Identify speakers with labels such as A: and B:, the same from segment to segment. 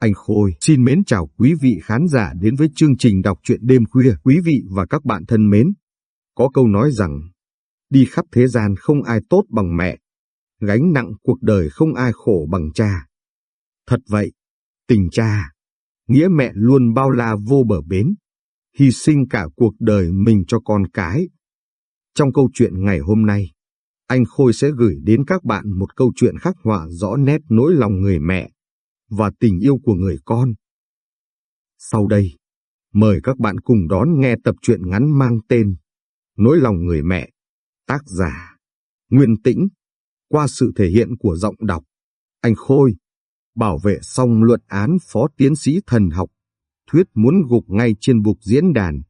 A: Anh Khôi xin mến chào quý vị khán giả đến với chương trình đọc truyện đêm khuya. Quý vị và các bạn thân mến, có câu nói rằng, đi khắp thế gian không ai tốt bằng mẹ, gánh nặng cuộc đời không ai khổ bằng cha. Thật vậy, tình cha, nghĩa mẹ luôn bao la vô bờ bến, hy sinh cả cuộc đời mình cho con cái. Trong câu chuyện ngày hôm nay, anh Khôi sẽ gửi đến các bạn một câu chuyện khắc họa rõ nét nỗi lòng người mẹ và tình yêu của người con. Sau đây, mời các bạn cùng đón nghe tập truyện ngắn mang tên Nỗi lòng người mẹ, tác giả Nguyên Tĩnh, qua sự thể hiện của giọng đọc Anh Khôi, bảo vệ xong luận án phó tiến sĩ thần học, thuyết muốn gục ngay trên bục diễn đàn.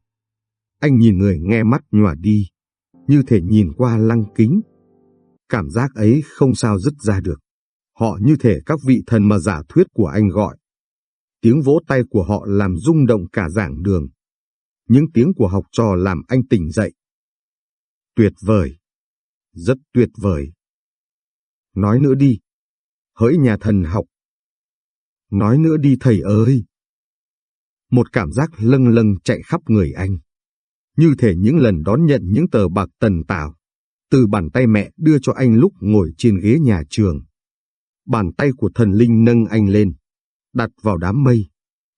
A: Anh nhìn người nghe mắt nhòa đi, như thể nhìn qua lăng kính. Cảm giác ấy không sao dứt ra được. Họ như thể các vị thần mà giả thuyết của anh gọi. Tiếng vỗ tay của họ làm rung động cả giảng đường. Những tiếng của học trò làm anh tỉnh dậy. Tuyệt vời. Rất tuyệt vời. Nói nữa đi. Hỡi nhà thần học. Nói nữa đi thầy ơi. Một cảm giác lâng lâng chạy khắp người anh. Như thể những lần đón nhận những tờ bạc tần tảo, từ bàn tay mẹ đưa cho anh lúc ngồi trên ghế nhà trường. Bàn tay của thần linh nâng anh lên, đặt vào đám mây,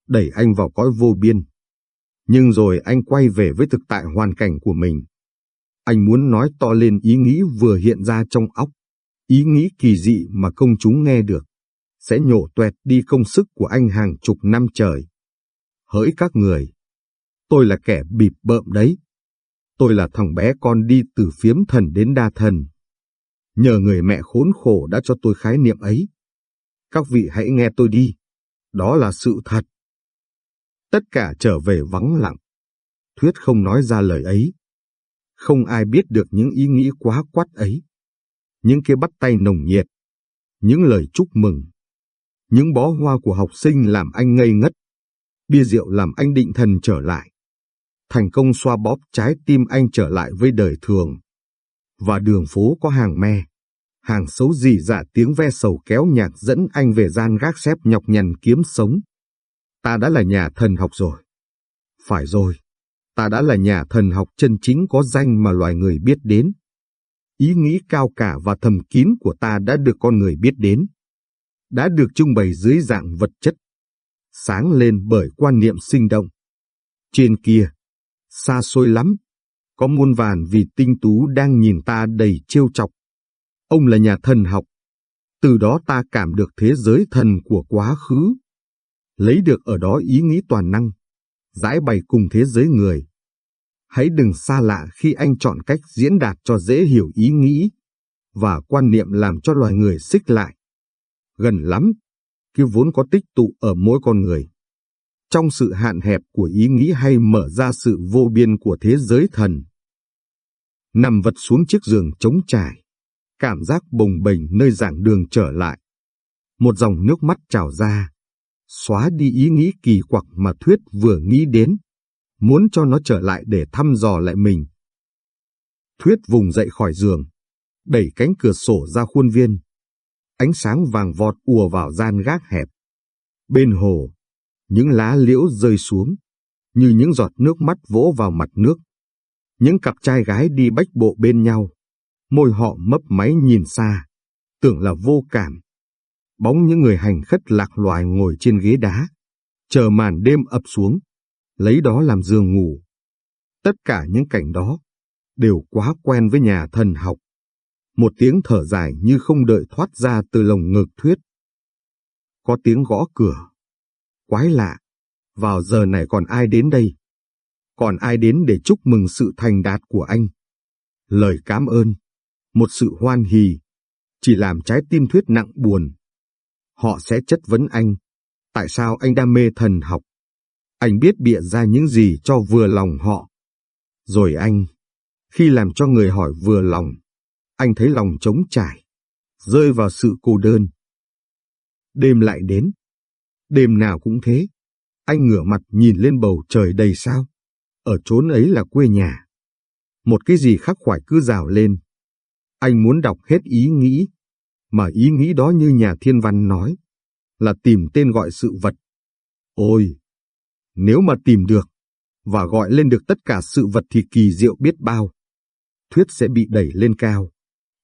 A: đẩy anh vào cõi vô biên. Nhưng rồi anh quay về với thực tại hoàn cảnh của mình. Anh muốn nói to lên ý nghĩ vừa hiện ra trong óc, ý nghĩ kỳ dị mà công chúng nghe được, sẽ nhổ tuẹt đi công sức của anh hàng chục năm trời. Hỡi các người, tôi là kẻ bịp bợm đấy. Tôi là thằng bé con đi từ phiếm thần đến đa thần. Nhờ người mẹ khốn khổ đã cho tôi khái niệm ấy. Các vị hãy nghe tôi đi. Đó là sự thật. Tất cả trở về vắng lặng. Thuyết không nói ra lời ấy. Không ai biết được những ý nghĩ quá quát ấy. Những cái bắt tay nồng nhiệt. Những lời chúc mừng. Những bó hoa của học sinh làm anh ngây ngất. Bia rượu làm anh định thần trở lại. Thành công xoa bóp trái tim anh trở lại với đời thường và đường phố có hàng me. Hàng xấu gì dạ tiếng ve sầu kéo nhạc dẫn anh về gian gác xếp nhọc nhằn kiếm sống. Ta đã là nhà thần học rồi. Phải rồi, ta đã là nhà thần học chân chính có danh mà loài người biết đến. Ý nghĩ cao cả và thầm kín của ta đã được con người biết đến. Đã được trưng bày dưới dạng vật chất. Sáng lên bởi quan niệm sinh động. Trên kia, xa xôi lắm, có muôn vàn vì tinh tú đang nhìn ta đầy trêu chọc. Ông là nhà thần học. Từ đó ta cảm được thế giới thần của quá khứ. Lấy được ở đó ý nghĩ toàn năng, giải bày cùng thế giới người. Hãy đừng xa lạ khi anh chọn cách diễn đạt cho dễ hiểu ý nghĩ và quan niệm làm cho loài người xích lại. Gần lắm, cái vốn có tích tụ ở mỗi con người trong sự hạn hẹp của ý nghĩ hay mở ra sự vô biên của thế giới thần. Nằm vật xuống chiếc giường trống trải, cảm giác bồng bềnh nơi giảng đường trở lại. Một dòng nước mắt trào ra, xóa đi ý nghĩ kỳ quặc mà Thuyết vừa nghĩ đến, muốn cho nó trở lại để thăm dò lại mình. Thuyết vùng dậy khỏi giường, đẩy cánh cửa sổ ra khuôn viên. Ánh sáng vàng vọt ùa vào gian gác hẹp. Bên hồ, những lá liễu rơi xuống, như những giọt nước mắt vỗ vào mặt nước. Những cặp trai gái đi bách bộ bên nhau, môi họ mấp máy nhìn xa, tưởng là vô cảm. Bóng những người hành khất lạc loài ngồi trên ghế đá, chờ màn đêm ập xuống, lấy đó làm giường ngủ. Tất cả những cảnh đó đều quá quen với nhà thần học. Một tiếng thở dài như không đợi thoát ra từ lồng ngực thuyết. Có tiếng gõ cửa. Quái lạ, vào giờ này còn ai đến đây? Còn ai đến để chúc mừng sự thành đạt của anh? Lời cảm ơn, một sự hoan hỉ, chỉ làm trái tim thuyết nặng buồn. Họ sẽ chất vấn anh, tại sao anh đam mê thần học? Anh biết bịa ra những gì cho vừa lòng họ. Rồi anh, khi làm cho người hỏi vừa lòng, anh thấy lòng trống trải, rơi vào sự cô đơn. Đêm lại đến, đêm nào cũng thế. Anh ngửa mặt nhìn lên bầu trời đầy sao. Ở chốn ấy là quê nhà. Một cái gì khắc khoải cứ rào lên. Anh muốn đọc hết ý nghĩ, mà ý nghĩ đó như nhà thiên văn nói, là tìm tên gọi sự vật, Ôi! Nếu mà tìm được, và gọi lên được tất cả sự vật thì kỳ diệu biết bao. Thuyết sẽ bị đẩy lên cao,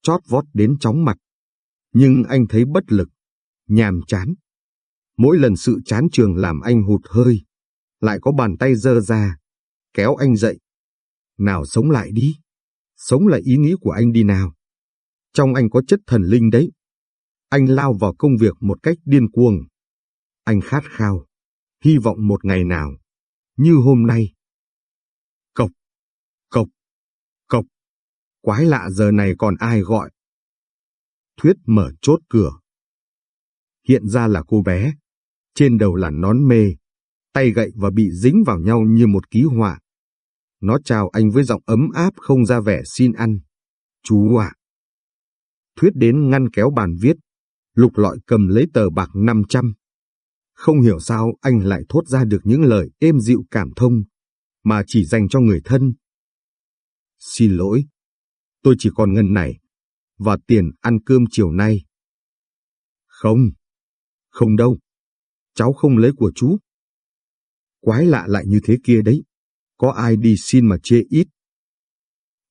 A: chót vót đến chóng mặt. Nhưng anh thấy bất lực, nhàm chán. Mỗi lần sự chán trường làm anh hụt hơi, lại có bàn tay dơ ra, kéo anh dậy. Nào sống lại đi, sống lại ý nghĩ của anh đi nào. Trong anh có chất thần linh đấy. Anh lao vào công việc một cách điên cuồng. Anh khát khao, hy vọng một ngày nào, như hôm nay. Cộc, cộc, cộc. Quái lạ giờ này còn ai gọi. Thuyết mở chốt cửa. Hiện ra là cô bé. Trên đầu là nón mê, tay gậy và bị dính vào nhau như một ký họa. Nó chào anh với giọng ấm áp không ra vẻ xin ăn. Chú ạ. Thuyết đến ngăn kéo bàn viết, lục lọi cầm lấy tờ bạc 500. Không hiểu sao anh lại thốt ra được những lời êm dịu cảm thông, mà chỉ dành cho người thân. Xin lỗi, tôi chỉ còn ngân này, và tiền ăn cơm chiều nay. Không, không đâu, cháu không lấy của chú. Quái lạ lại như thế kia đấy, có ai đi xin mà chê ít.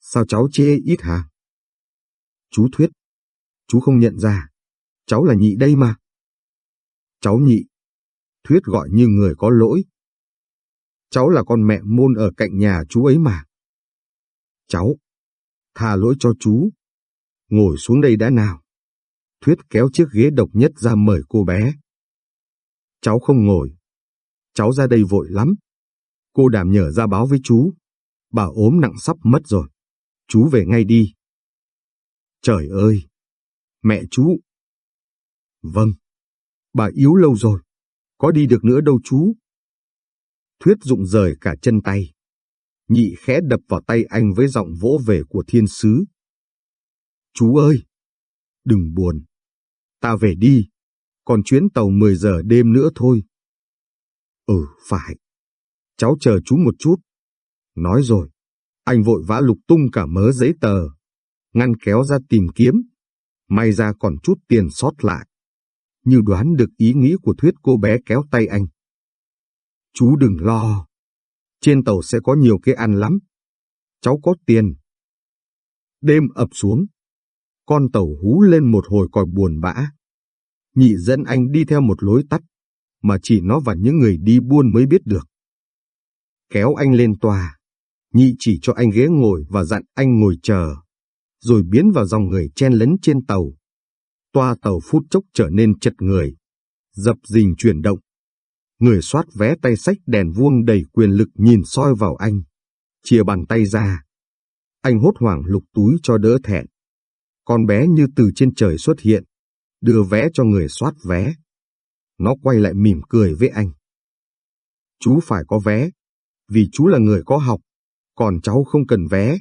A: Sao cháu chê ít hả? Chú Thuyết, chú không nhận ra, cháu là nhị đây mà. Cháu nhị, Thuyết gọi như người có lỗi. Cháu là con mẹ môn ở cạnh nhà chú ấy mà. Cháu, tha lỗi cho chú. Ngồi xuống đây đã nào. Thuyết kéo chiếc ghế độc nhất ra mời cô bé. Cháu không ngồi. Cháu ra đây vội lắm. Cô đảm nhờ ra báo với chú. Bà ốm nặng sắp mất rồi. Chú về ngay đi. Trời ơi! Mẹ chú! Vâng, bà yếu lâu rồi. Có đi được nữa đâu chú. Thuyết dụng rời cả chân tay. Nhị khẽ đập vào tay anh với giọng vỗ về của thiên sứ. Chú ơi! Đừng buồn. Ta về đi. Còn chuyến tàu 10 giờ đêm nữa thôi. Ừ, phải. Cháu chờ chú một chút. Nói rồi. Anh vội vã lục tung cả mớ giấy tờ. Ngăn kéo ra tìm kiếm. May ra còn chút tiền sót lại. Như đoán được ý nghĩ của thuyết cô bé kéo tay anh. Chú đừng lo. Trên tàu sẽ có nhiều cái ăn lắm. Cháu có tiền. Đêm ập xuống. Con tàu hú lên một hồi còi buồn bã. Nhị dẫn anh đi theo một lối tắt, mà chỉ nó và những người đi buôn mới biết được. Kéo anh lên tòa, nhị chỉ cho anh ghế ngồi và dặn anh ngồi chờ, rồi biến vào dòng người chen lấn trên tàu. Toa tàu phút chốc trở nên chật người, dập dình chuyển động. Người soát vé tay sách đèn vuông đầy quyền lực nhìn soi vào anh, chia bàn tay ra. Anh hốt hoảng lục túi cho đỡ thẹn. Con bé như từ trên trời xuất hiện, đưa vé cho người soát vé. Nó quay lại mỉm cười với anh. Chú phải có vé, vì chú là người có học, còn cháu không cần vé.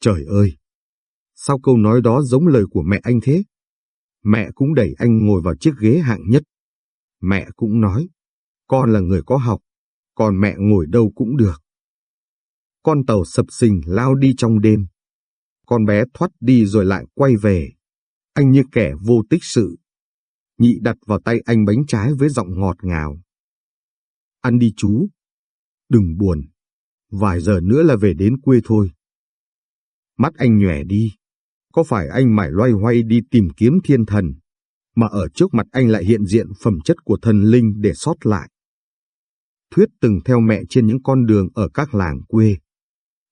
A: Trời ơi! Sao câu nói đó giống lời của mẹ anh thế? Mẹ cũng đẩy anh ngồi vào chiếc ghế hạng nhất. Mẹ cũng nói, con là người có học, còn mẹ ngồi đâu cũng được. Con tàu sập sình lao đi trong đêm. Con bé thoát đi rồi lại quay về. Anh như kẻ vô tích sự. Nhị đặt vào tay anh bánh trái với giọng ngọt ngào. Ăn đi chú. Đừng buồn. Vài giờ nữa là về đến quê thôi. Mắt anh nhòe đi. Có phải anh mải loay hoay đi tìm kiếm thiên thần, mà ở trước mặt anh lại hiện diện phẩm chất của thần linh để sót lại? Thuyết từng theo mẹ trên những con đường ở các làng quê.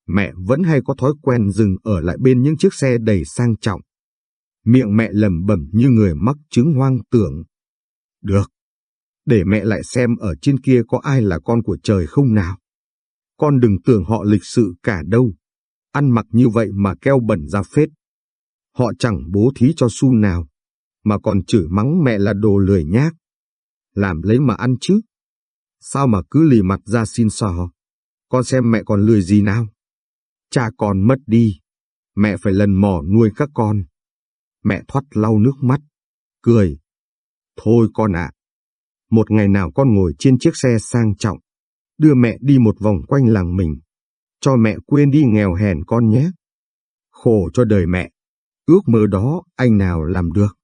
A: Mẹ vẫn hay có thói quen dừng ở lại bên những chiếc xe đầy sang trọng. Miệng mẹ lẩm bẩm như người mắc chứng hoang tưởng. Được, để mẹ lại xem ở trên kia có ai là con của trời không nào. Con đừng tưởng họ lịch sự cả đâu. Ăn mặc như vậy mà keo bẩn ra phết. Họ chẳng bố thí cho xu nào, mà còn chửi mắng mẹ là đồ lười nhác. Làm lấy mà ăn chứ. Sao mà cứ lì mặt ra xin sò? Con xem mẹ còn lười gì nào? Cha con mất đi, mẹ phải lần mò nuôi các con. Mẹ thoát lau nước mắt, cười. Thôi con ạ, một ngày nào con ngồi trên chiếc xe sang trọng, đưa mẹ đi một vòng quanh làng mình, cho mẹ quên đi nghèo hèn con nhé. Khổ cho đời mẹ. Ước mơ đó anh nào làm được.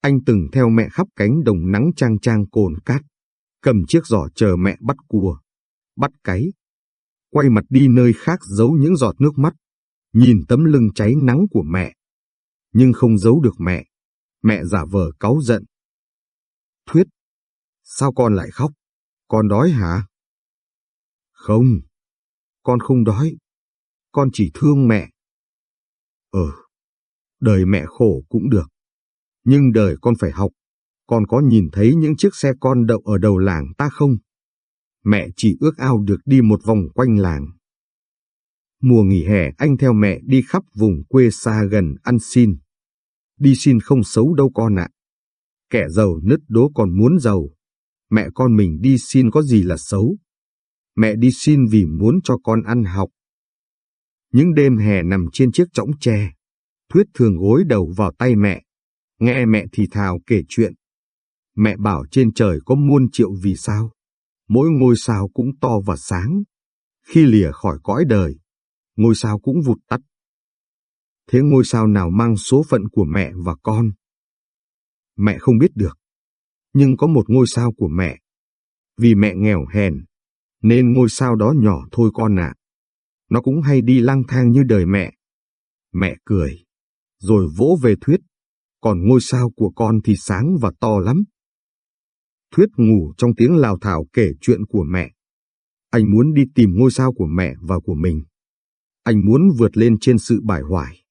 A: Anh từng theo mẹ khắp cánh đồng nắng trang trang cồn cát, cầm chiếc giỏ chờ mẹ bắt cua, bắt cái. Quay mặt đi nơi khác giấu những giọt nước mắt, nhìn tấm lưng cháy nắng của mẹ. Nhưng không giấu được mẹ, mẹ giả vờ cáu giận. Thuyết, sao con lại khóc? Con đói hả? Không, con không đói. Con chỉ thương mẹ. Ờ, đời mẹ khổ cũng được. Nhưng đời con phải học. Con có nhìn thấy những chiếc xe con đậu ở đầu làng ta không? Mẹ chỉ ước ao được đi một vòng quanh làng. Mùa nghỉ hè anh theo mẹ đi khắp vùng quê xa gần ăn xin. Đi xin không xấu đâu con ạ. Kẻ giàu nứt đố còn muốn giàu. Mẹ con mình đi xin có gì là xấu. Mẹ đi xin vì muốn cho con ăn học. Những đêm hè nằm trên chiếc chõng tre, Thuyết thường gối đầu vào tay mẹ, nghe mẹ thì thào kể chuyện. Mẹ bảo trên trời có muôn triệu vì sao, mỗi ngôi sao cũng to và sáng. Khi lìa khỏi cõi đời, ngôi sao cũng vụt tắt. Thế ngôi sao nào mang số phận của mẹ và con? Mẹ không biết được, nhưng có một ngôi sao của mẹ. Vì mẹ nghèo hèn, nên ngôi sao đó nhỏ thôi con ạ. Nó cũng hay đi lang thang như đời mẹ. Mẹ cười, rồi vỗ về Thuyết, còn ngôi sao của con thì sáng và to lắm. Thuyết ngủ trong tiếng lào thảo kể chuyện của mẹ. Anh muốn đi tìm ngôi sao của mẹ và của mình. Anh muốn vượt lên trên sự bài hoài,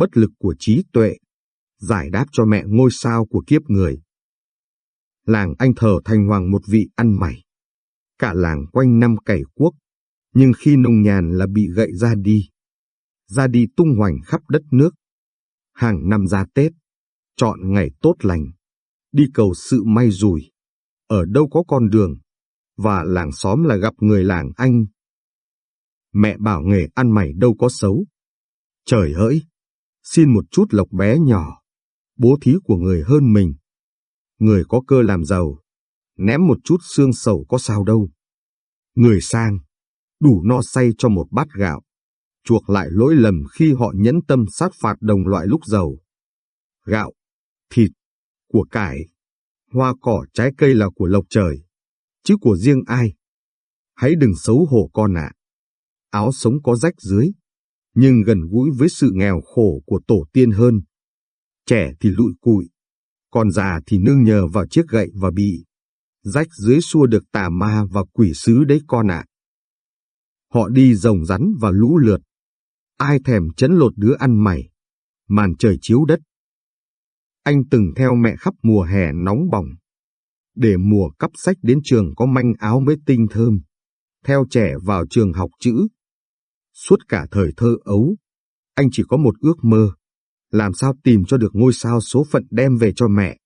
A: bất lực của trí tuệ, giải đáp cho mẹ ngôi sao của kiếp người. Làng anh thờ thành hoàng một vị ăn mày. Cả làng quanh năm cày cuốc, nhưng khi nông nhàn là bị gậy ra đi. Ra đi tung hoành khắp đất nước. Hàng năm ra Tết, chọn ngày tốt lành, đi cầu sự may rủi. Ở đâu có con đường, và làng xóm là gặp người làng anh. Mẹ bảo nghề ăn mày đâu có xấu. Trời hỡi, xin một chút lộc bé nhỏ, bố thí của người hơn mình. Người có cơ làm giàu, ném một chút xương sầu có sao đâu. Người sang, đủ no say cho một bát gạo, chuộc lại lỗi lầm khi họ nhẫn tâm sát phạt đồng loại lúc giàu. Gạo, thịt, của cải, hoa cỏ trái cây là của lộc trời, chứ của riêng ai. Hãy đừng xấu hổ con ạ. Áo sống có rách dưới, nhưng gần gũi với sự nghèo khổ của tổ tiên hơn. Trẻ thì lụi cụi, còn già thì nương nhờ vào chiếc gậy và bị. Rách dưới xua được tà ma và quỷ sứ đấy con ạ. Họ đi rồng rắn và lũ lượt. Ai thèm chấn lột đứa ăn mày. Màn trời chiếu đất. Anh từng theo mẹ khắp mùa hè nóng bỏng. Để mùa cắp sách đến trường có manh áo mới tinh thơm. Theo trẻ vào trường học chữ. Suốt cả thời thơ ấu, anh chỉ có một ước mơ. Làm sao tìm cho được ngôi sao số phận đem về cho mẹ.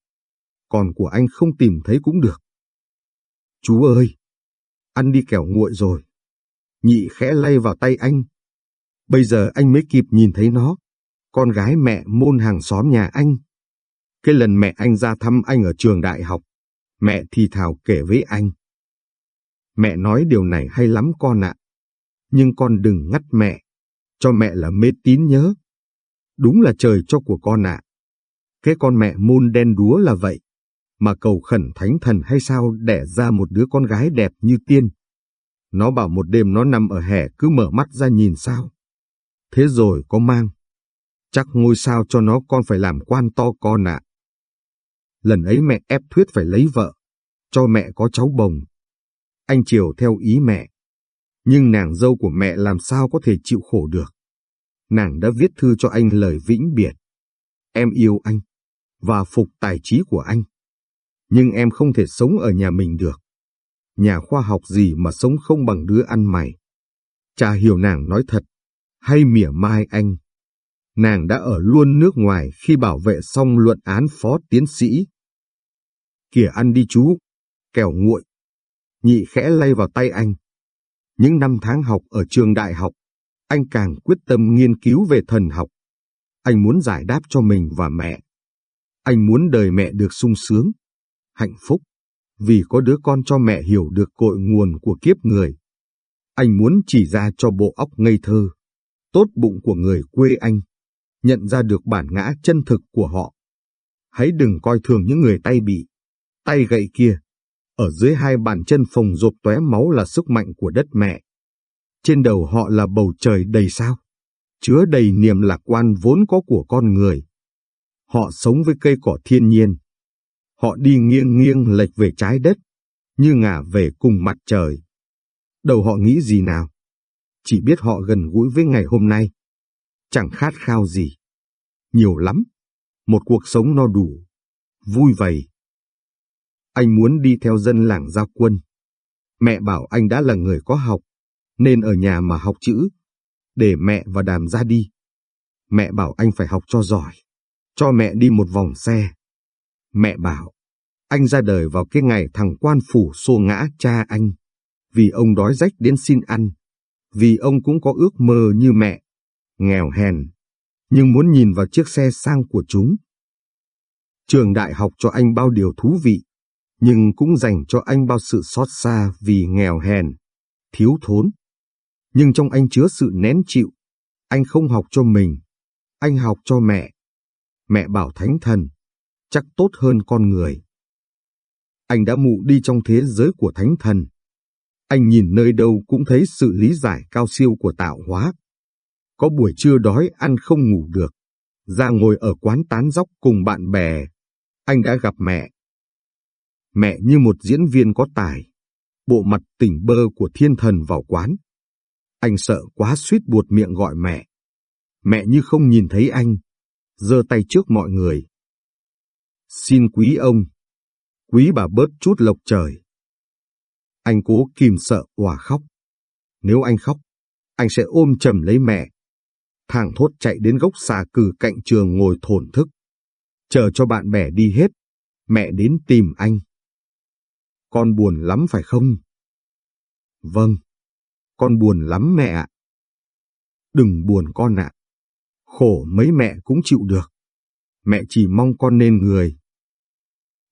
A: Còn của anh không tìm thấy cũng được. Chú ơi! Ăn đi kẻo nguội rồi. Nhị khẽ lay vào tay anh. Bây giờ anh mới kịp nhìn thấy nó. Con gái mẹ môn hàng xóm nhà anh. Cái lần mẹ anh ra thăm anh ở trường đại học, mẹ thì thào kể với anh. Mẹ nói điều này hay lắm con ạ. Nhưng con đừng ngắt mẹ. Cho mẹ là mê tín nhớ. Đúng là trời cho của con ạ. Cái con mẹ môn đen đúa là vậy mà cầu khẩn thánh thần hay sao đẻ ra một đứa con gái đẹp như tiên. Nó bảo một đêm nó nằm ở hè cứ mở mắt ra nhìn sao. Thế rồi có mang. Chắc ngôi sao cho nó con phải làm quan to con ạ. Lần ấy mẹ ép Thuyết phải lấy vợ, cho mẹ có cháu bồng. Anh chiều theo ý mẹ. Nhưng nàng dâu của mẹ làm sao có thể chịu khổ được. Nàng đã viết thư cho anh lời vĩnh biệt. Em yêu anh, và phục tài trí của anh nhưng em không thể sống ở nhà mình được. Nhà khoa học gì mà sống không bằng đứa ăn mày. Cha hiểu nàng nói thật, hay mỉa mai anh. Nàng đã ở luôn nước ngoài khi bảo vệ xong luận án phó tiến sĩ. Kìa ăn đi chú, kẻo nguội. Nhị khẽ lay vào tay anh. Những năm tháng học ở trường đại học, anh càng quyết tâm nghiên cứu về thần học. Anh muốn giải đáp cho mình và mẹ. Anh muốn đời mẹ được sung sướng, hạnh phúc, vì có đứa con cho mẹ hiểu được cội nguồn của kiếp người. Anh muốn chỉ ra cho bộ óc ngây thơ, tốt bụng của người quê anh, nhận ra được bản ngã chân thực của họ. Hãy đừng coi thường những người tay bị, tay gậy kia, ở dưới hai bàn chân phồng rộp tóe máu là sức mạnh của đất mẹ. Trên đầu họ là bầu trời đầy sao, chứa đầy niềm lạc quan vốn có của con người. Họ sống với cây cỏ thiên nhiên. Họ đi nghiêng nghiêng lệch về trái đất, như ngả về cùng mặt trời. Đầu họ nghĩ gì nào? Chỉ biết họ gần gũi với ngày hôm nay. Chẳng khát khao gì. Nhiều lắm. Một cuộc sống no đủ. Vui vầy. Anh muốn đi theo dân làng giao quân. Mẹ bảo anh đã là người có học, nên ở nhà mà học chữ, để mẹ và đàm ra đi. Mẹ bảo anh phải học cho giỏi, cho mẹ đi một vòng xe. Mẹ bảo, anh ra đời vào cái ngày thằng quan phủ xô ngã cha anh, vì ông đói rách đến xin ăn, vì ông cũng có ước mơ như mẹ, nghèo hèn, nhưng muốn nhìn vào chiếc xe sang của chúng. Trường đại học cho anh bao điều thú vị, nhưng cũng dành cho anh bao sự xót xa vì nghèo hèn, thiếu thốn. Nhưng trong anh chứa sự nén chịu, anh không học cho mình, anh học cho mẹ. Mẹ bảo thánh thần, chắc tốt hơn con người. Anh đã mụ đi trong thế giới của thánh thần. Anh nhìn nơi đâu cũng thấy sự lý giải cao siêu của tạo hóa. Có buổi trưa đói ăn không ngủ được, ra ngồi ở quán tán dóc cùng bạn bè. Anh đã gặp mẹ, Mẹ như một diễn viên có tài, bộ mặt tỉnh bơ của thiên thần vào quán. Anh sợ quá suýt buột miệng gọi mẹ. Mẹ như không nhìn thấy anh, giơ tay trước mọi người. Xin quý ông, quý bà bớt chút lộc trời. Anh cố kìm sợ hòa khóc. Nếu anh khóc, anh sẽ ôm chầm lấy mẹ. Thằng thốt chạy đến gốc xà cừ cạnh trường ngồi thổn thức. Chờ cho bạn bè đi hết, mẹ đến tìm anh. Con buồn lắm phải không? Vâng, con buồn lắm mẹ ạ. Đừng buồn con ạ. Khổ mấy mẹ cũng chịu được. Mẹ chỉ mong con nên người.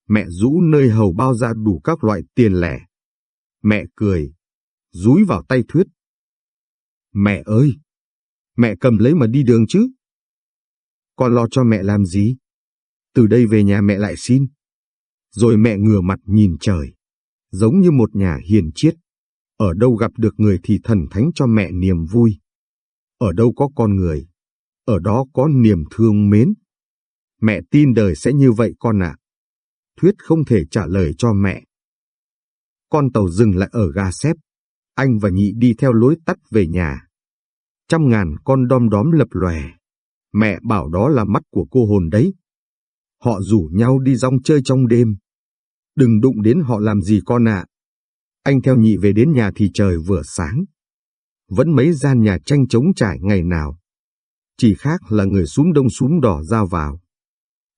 A: Mẹ rũ nơi hầu bao ra đủ các loại tiền lẻ. Mẹ cười, rúi vào tay Thuyết. Mẹ ơi! Mẹ cầm lấy mà đi đường chứ. Con lo cho mẹ làm gì? Từ đây về nhà mẹ lại xin. Rồi mẹ ngửa mặt nhìn trời giống như một nhà hiền triết. Ở đâu gặp được người thì thần thánh cho mẹ niềm vui. Ở đâu có con người, ở đó có niềm thương mến. Mẹ tin đời sẽ như vậy con ạ. Thuyết không thể trả lời cho mẹ. Con tàu dừng lại ở ga xếp. Anh và nhị đi theo lối tắt về nhà. Trăm ngàn con đom đóm lập lòe. Mẹ bảo đó là mắt của cô hồn đấy. Họ rủ nhau đi rong chơi trong đêm. Đừng đụng đến họ làm gì con ạ. Anh theo nhị về đến nhà thì trời vừa sáng. Vẫn mấy gian nhà tranh trống trải ngày nào. Chỉ khác là người súm đông súm đỏ ra vào.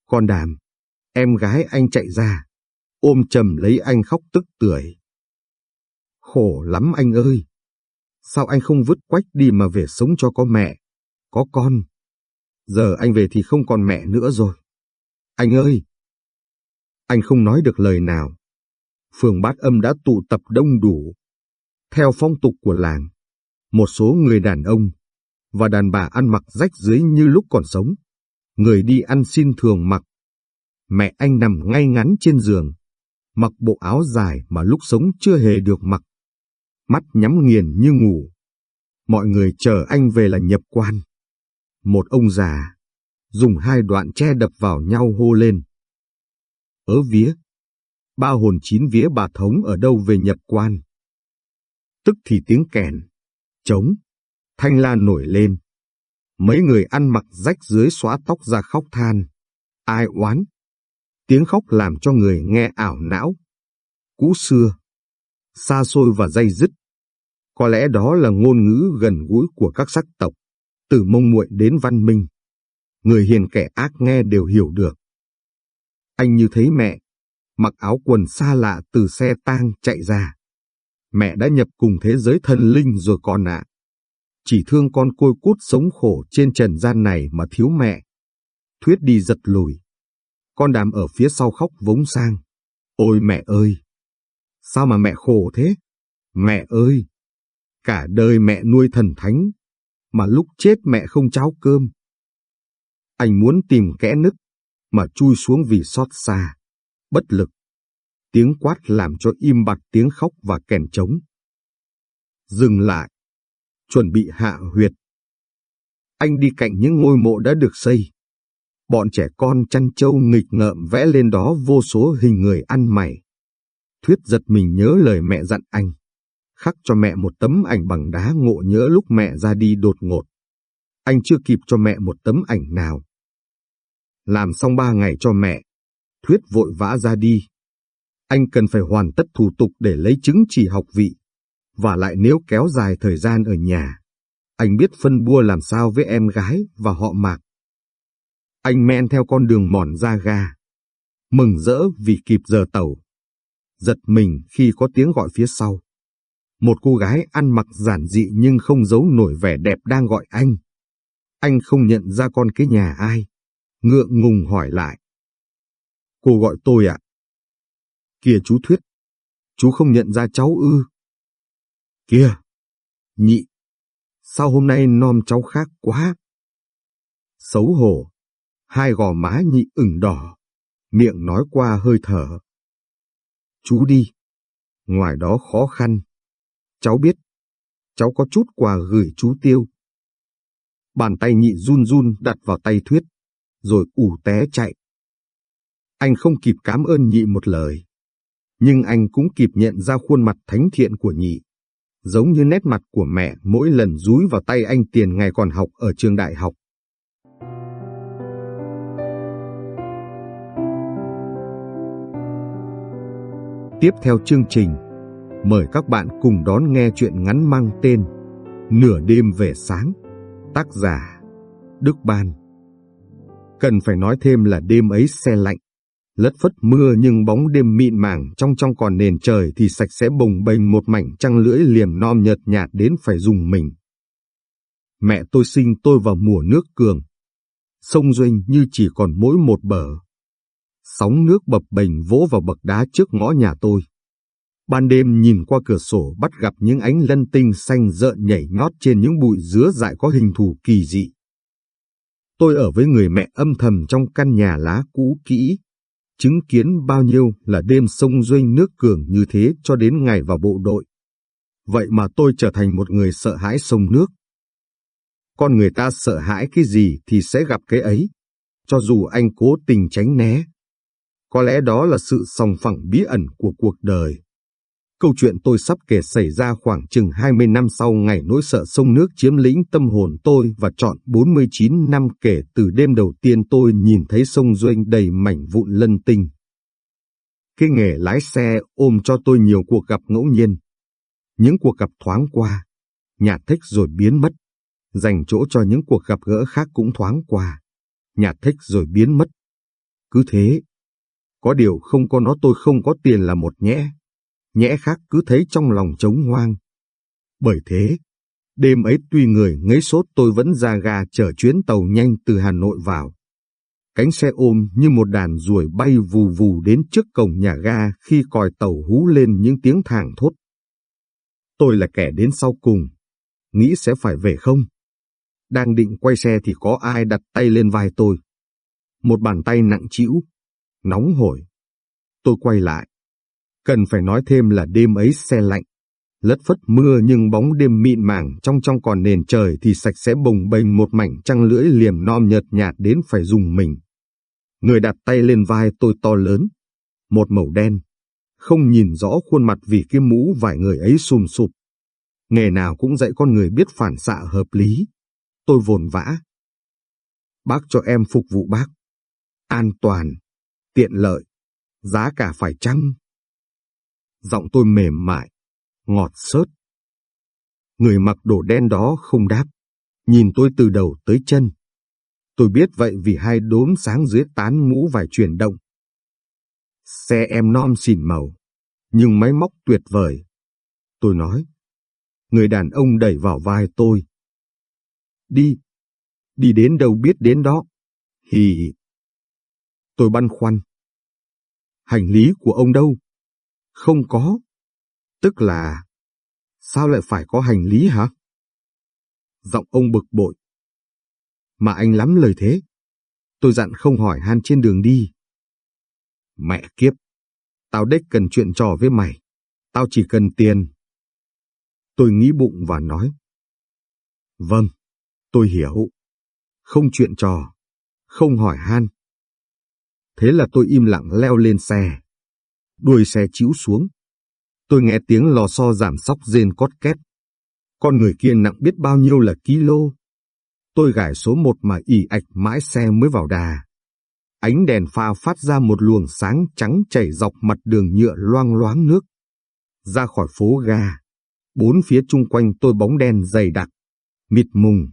A: Con đàm, em gái anh chạy ra, ôm chầm lấy anh khóc tức tưởi. Khổ lắm anh ơi! Sao anh không vứt quách đi mà về sống cho có mẹ, có con? Giờ anh về thì không còn mẹ nữa rồi. Anh ơi, anh không nói được lời nào. Phường bát âm đã tụ tập đông đủ. Theo phong tục của làng, một số người đàn ông và đàn bà ăn mặc rách dưới như lúc còn sống. Người đi ăn xin thường mặc. Mẹ anh nằm ngay ngắn trên giường, mặc bộ áo dài mà lúc sống chưa hề được mặc. Mắt nhắm nghiền như ngủ. Mọi người chờ anh về là nhập quan. Một ông già, dùng hai đoạn tre đập vào nhau hô lên ớ vía. Ba hồn chín vía bà thống ở đâu về nhập quan. Tức thì tiếng kèn, trống, thanh la nổi lên. Mấy người ăn mặc rách dưới xóa tóc ra khóc than. Ai oán? Tiếng khóc làm cho người nghe ảo não. Cũ xưa, xa xôi và dây dứt. Có lẽ đó là ngôn ngữ gần gũi của các sắc tộc, từ mông muội đến văn minh. Người hiền kẻ ác nghe đều hiểu được. Anh như thấy mẹ, mặc áo quần xa lạ từ xe tang chạy ra. Mẹ đã nhập cùng thế giới thần linh rồi con ạ. Chỉ thương con côi cút sống khổ trên trần gian này mà thiếu mẹ. Thuyết đi giật lùi. Con đàm ở phía sau khóc vống sang. Ôi mẹ ơi! Sao mà mẹ khổ thế? Mẹ ơi! Cả đời mẹ nuôi thần thánh, mà lúc chết mẹ không cháo cơm. Anh muốn tìm kẽ nứt, mà chui xuống vì xót xa, bất lực. Tiếng quát làm cho im bặt tiếng khóc và kèn trống. Dừng lại. Chuẩn bị hạ huyệt. Anh đi cạnh những ngôi mộ đã được xây. Bọn trẻ con chăn trâu nghịch ngợm vẽ lên đó vô số hình người ăn mày. Thuyết giật mình nhớ lời mẹ dặn anh. Khắc cho mẹ một tấm ảnh bằng đá ngộ nhớ lúc mẹ ra đi đột ngột. Anh chưa kịp cho mẹ một tấm ảnh nào. Làm xong ba ngày cho mẹ, Thuyết vội vã ra đi. Anh cần phải hoàn tất thủ tục để lấy chứng chỉ học vị. Và lại nếu kéo dài thời gian ở nhà, anh biết phân bua làm sao với em gái và họ mạc. Anh men theo con đường mòn ra ga. Mừng rỡ vì kịp giờ tàu. Giật mình khi có tiếng gọi phía sau. Một cô gái ăn mặc giản dị nhưng không giấu nổi vẻ đẹp đang gọi anh. Anh không nhận ra con cái nhà ai. Ngượng ngùng hỏi lại. Cô gọi tôi ạ. Kìa chú Thuyết. Chú không nhận ra cháu ư. Kìa. Nhị. Sao hôm nay nom cháu khác quá. Xấu hổ. Hai gò má nhị ửng đỏ. Miệng nói qua hơi thở. Chú đi. Ngoài đó khó khăn. Cháu biết. Cháu có chút quà gửi chú Tiêu. Bàn tay nhị run run đặt vào tay Thuyết, rồi ủ té chạy. Anh không kịp cảm ơn nhị một lời. Nhưng anh cũng kịp nhận ra khuôn mặt thánh thiện của nhị. Giống như nét mặt của mẹ mỗi lần rúi vào tay anh tiền ngày còn học ở trường đại học. Tiếp theo chương trình, mời các bạn cùng đón nghe chuyện ngắn mang tên Nửa đêm về sáng, tác giả Đức Ban. Cần phải nói thêm là đêm ấy xe lạnh, lất phất mưa nhưng bóng đêm mịn màng trong trong còn nền trời thì sạch sẽ bồng bềnh một mảnh trăng lưỡi liềm non nhợt nhạt đến phải dùng mình. Mẹ tôi sinh tôi vào mùa nước cường, sông Doanh như chỉ còn mỗi một bờ. Sóng nước bập bềnh vỗ vào bậc đá trước ngõ nhà tôi. Ban đêm nhìn qua cửa sổ bắt gặp những ánh lân tinh xanh rợn nhảy nhót trên những bụi dứa dại có hình thù kỳ dị. Tôi ở với người mẹ âm thầm trong căn nhà lá cũ kỹ, chứng kiến bao nhiêu là đêm sông doanh nước cường như thế cho đến ngày vào bộ đội. Vậy mà tôi trở thành một người sợ hãi sông nước. Con người ta sợ hãi cái gì thì sẽ gặp cái ấy, cho dù anh cố tình tránh né. Có lẽ đó là sự sòng phẳng bí ẩn của cuộc đời. Câu chuyện tôi sắp kể xảy ra khoảng chừng 20 năm sau ngày nỗi sợ sông nước chiếm lĩnh tâm hồn tôi và trọn 49 năm kể từ đêm đầu tiên tôi nhìn thấy sông Doanh đầy mảnh vụn lân tinh. Cái nghề lái xe ôm cho tôi nhiều cuộc gặp ngẫu nhiên. Những cuộc gặp thoáng qua, nhạt thích rồi biến mất. Dành chỗ cho những cuộc gặp gỡ khác cũng thoáng qua, nhạt thích rồi biến mất. Cứ thế, có điều không có nó tôi không có tiền là một nhẽ nhẽ khác cứ thấy trong lòng trống hoang. Bởi thế, đêm ấy tuy người ngấy sốt tôi vẫn ra ga chở chuyến tàu nhanh từ Hà Nội vào. Cánh xe ôm như một đàn ruồi bay vù vù đến trước cổng nhà ga khi còi tàu hú lên những tiếng thảng thốt. Tôi là kẻ đến sau cùng, nghĩ sẽ phải về không? Đang định quay xe thì có ai đặt tay lên vai tôi. Một bàn tay nặng trĩu, nóng hổi. Tôi quay lại, Cần phải nói thêm là đêm ấy xe lạnh, lất phất mưa nhưng bóng đêm mịn màng trong trong còn nền trời thì sạch sẽ bồng bềnh một mảnh trăng lưỡi liềm non nhợt nhạt đến phải dùng mình. Người đặt tay lên vai tôi to lớn, một màu đen, không nhìn rõ khuôn mặt vì cái mũ vài người ấy sùm sụp. Nghề nào cũng dạy con người biết phản xạ hợp lý. Tôi vồn vã. Bác cho em phục vụ bác. An toàn, tiện lợi, giá cả phải chăng? Giọng tôi mềm mại, ngọt xớt. Người mặc đồ đen đó không đáp, nhìn tôi từ đầu tới chân. Tôi biết vậy vì hai đốm sáng dưới tán mũ vải chuyển động. Xe em non xỉn màu, nhưng máy móc tuyệt vời. Tôi nói, người đàn ông đẩy vào vai tôi. Đi, đi đến đâu biết đến đó. Hì. Tôi băn khoăn. Hành lý của ông đâu? Không có. Tức là... Sao lại phải có hành lý hả? Giọng ông bực bội. Mà anh lắm lời thế. Tôi dặn không hỏi han trên đường đi. Mẹ kiếp. tao đếch cần chuyện trò với mày. Tao chỉ cần tiền. Tôi nghĩ bụng và nói. Vâng, tôi hiểu. Không chuyện trò, không hỏi han. Thế là tôi im lặng leo lên xe. Đuôi xe chĩu xuống. Tôi nghe tiếng lò xo giảm sóc rên cót két. Con người kia nặng biết bao nhiêu là kilo. Tôi gải số một mà ỉ ạch mãi xe mới vào đà. Ánh đèn pha phát ra một luồng sáng trắng chảy dọc mặt đường nhựa loang loáng nước. Ra khỏi phố ga, bốn phía chung quanh tôi bóng đen dày đặc, mịt mùng.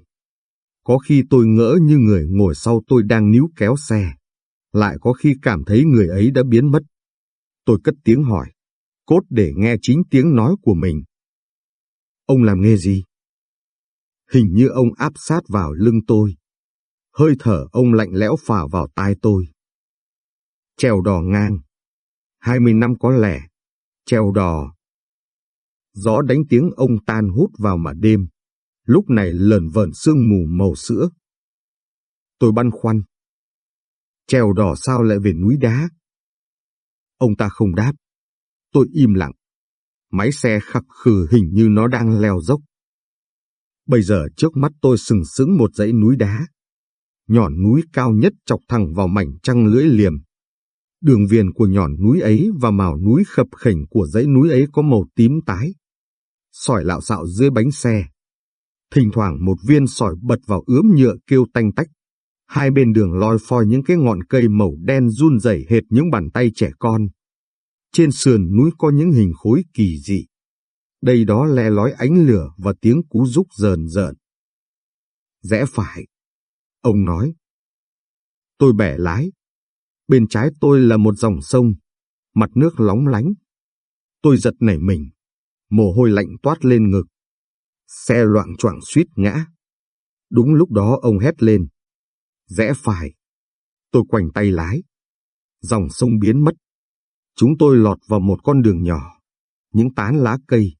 A: Có khi tôi ngỡ như người ngồi sau tôi đang níu kéo xe, lại có khi cảm thấy người ấy đã biến mất. Tôi cất tiếng hỏi, cốt để nghe chính tiếng nói của mình. Ông làm nghề gì? Hình như ông áp sát vào lưng tôi. Hơi thở ông lạnh lẽo phả vào tai tôi. Trèo đò ngang. Hai mươi năm có lẻ. Trèo đò. Gió đánh tiếng ông tan hút vào mà đêm. Lúc này lờn vờn sương mù màu sữa. Tôi băn khoăn. Trèo đò sao lại về núi đá? Ông ta không đáp. Tôi im lặng. Máy xe khập khừ hình như nó đang leo dốc. Bây giờ trước mắt tôi sừng sững một dãy núi đá. Nhọn núi cao nhất chọc thẳng vào mảnh trăng lưỡi liềm. Đường viền của nhọn núi ấy và màu núi khập khỉnh của dãy núi ấy có màu tím tái. Sỏi lạo xạo dưới bánh xe. Thỉnh thoảng một viên sỏi bật vào ướm nhựa kêu tanh tách. Hai bên đường loi phoi những cái ngọn cây màu đen run rẩy hệt những bàn tay trẻ con. Trên sườn núi có những hình khối kỳ dị. Đây đó le lói ánh lửa và tiếng cú rúc rờn rợn. Rẽ phải. Ông nói. Tôi bẻ lái. Bên trái tôi là một dòng sông, mặt nước lóng lánh. Tôi giật nảy mình, mồ hôi lạnh toát lên ngực. Xe loạn choạng suýt ngã. Đúng lúc đó ông hét lên. Rẽ phải. Tôi quành tay lái. Dòng sông biến mất. Chúng tôi lọt vào một con đường nhỏ. Những tán lá cây,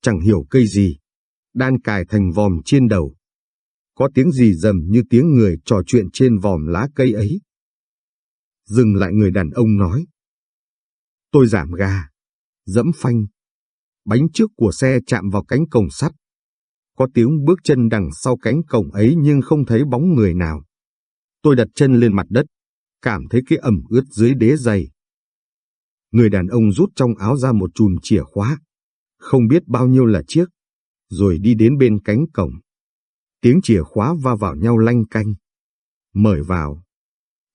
A: chẳng hiểu cây gì, đan cài thành vòm trên đầu. Có tiếng gì rầm như tiếng người trò chuyện trên vòm lá cây ấy. Dừng lại người đàn ông nói. Tôi giảm ga, dẫm phanh. Bánh trước của xe chạm vào cánh cổng sắt. Có tiếng bước chân đằng sau cánh cổng ấy nhưng không thấy bóng người nào. Tôi đặt chân lên mặt đất, cảm thấy cái ẩm ướt dưới đế giày. Người đàn ông rút trong áo ra một chùm chìa khóa, không biết bao nhiêu là chiếc, rồi đi đến bên cánh cổng. Tiếng chìa khóa va vào nhau lanh canh. Mời vào.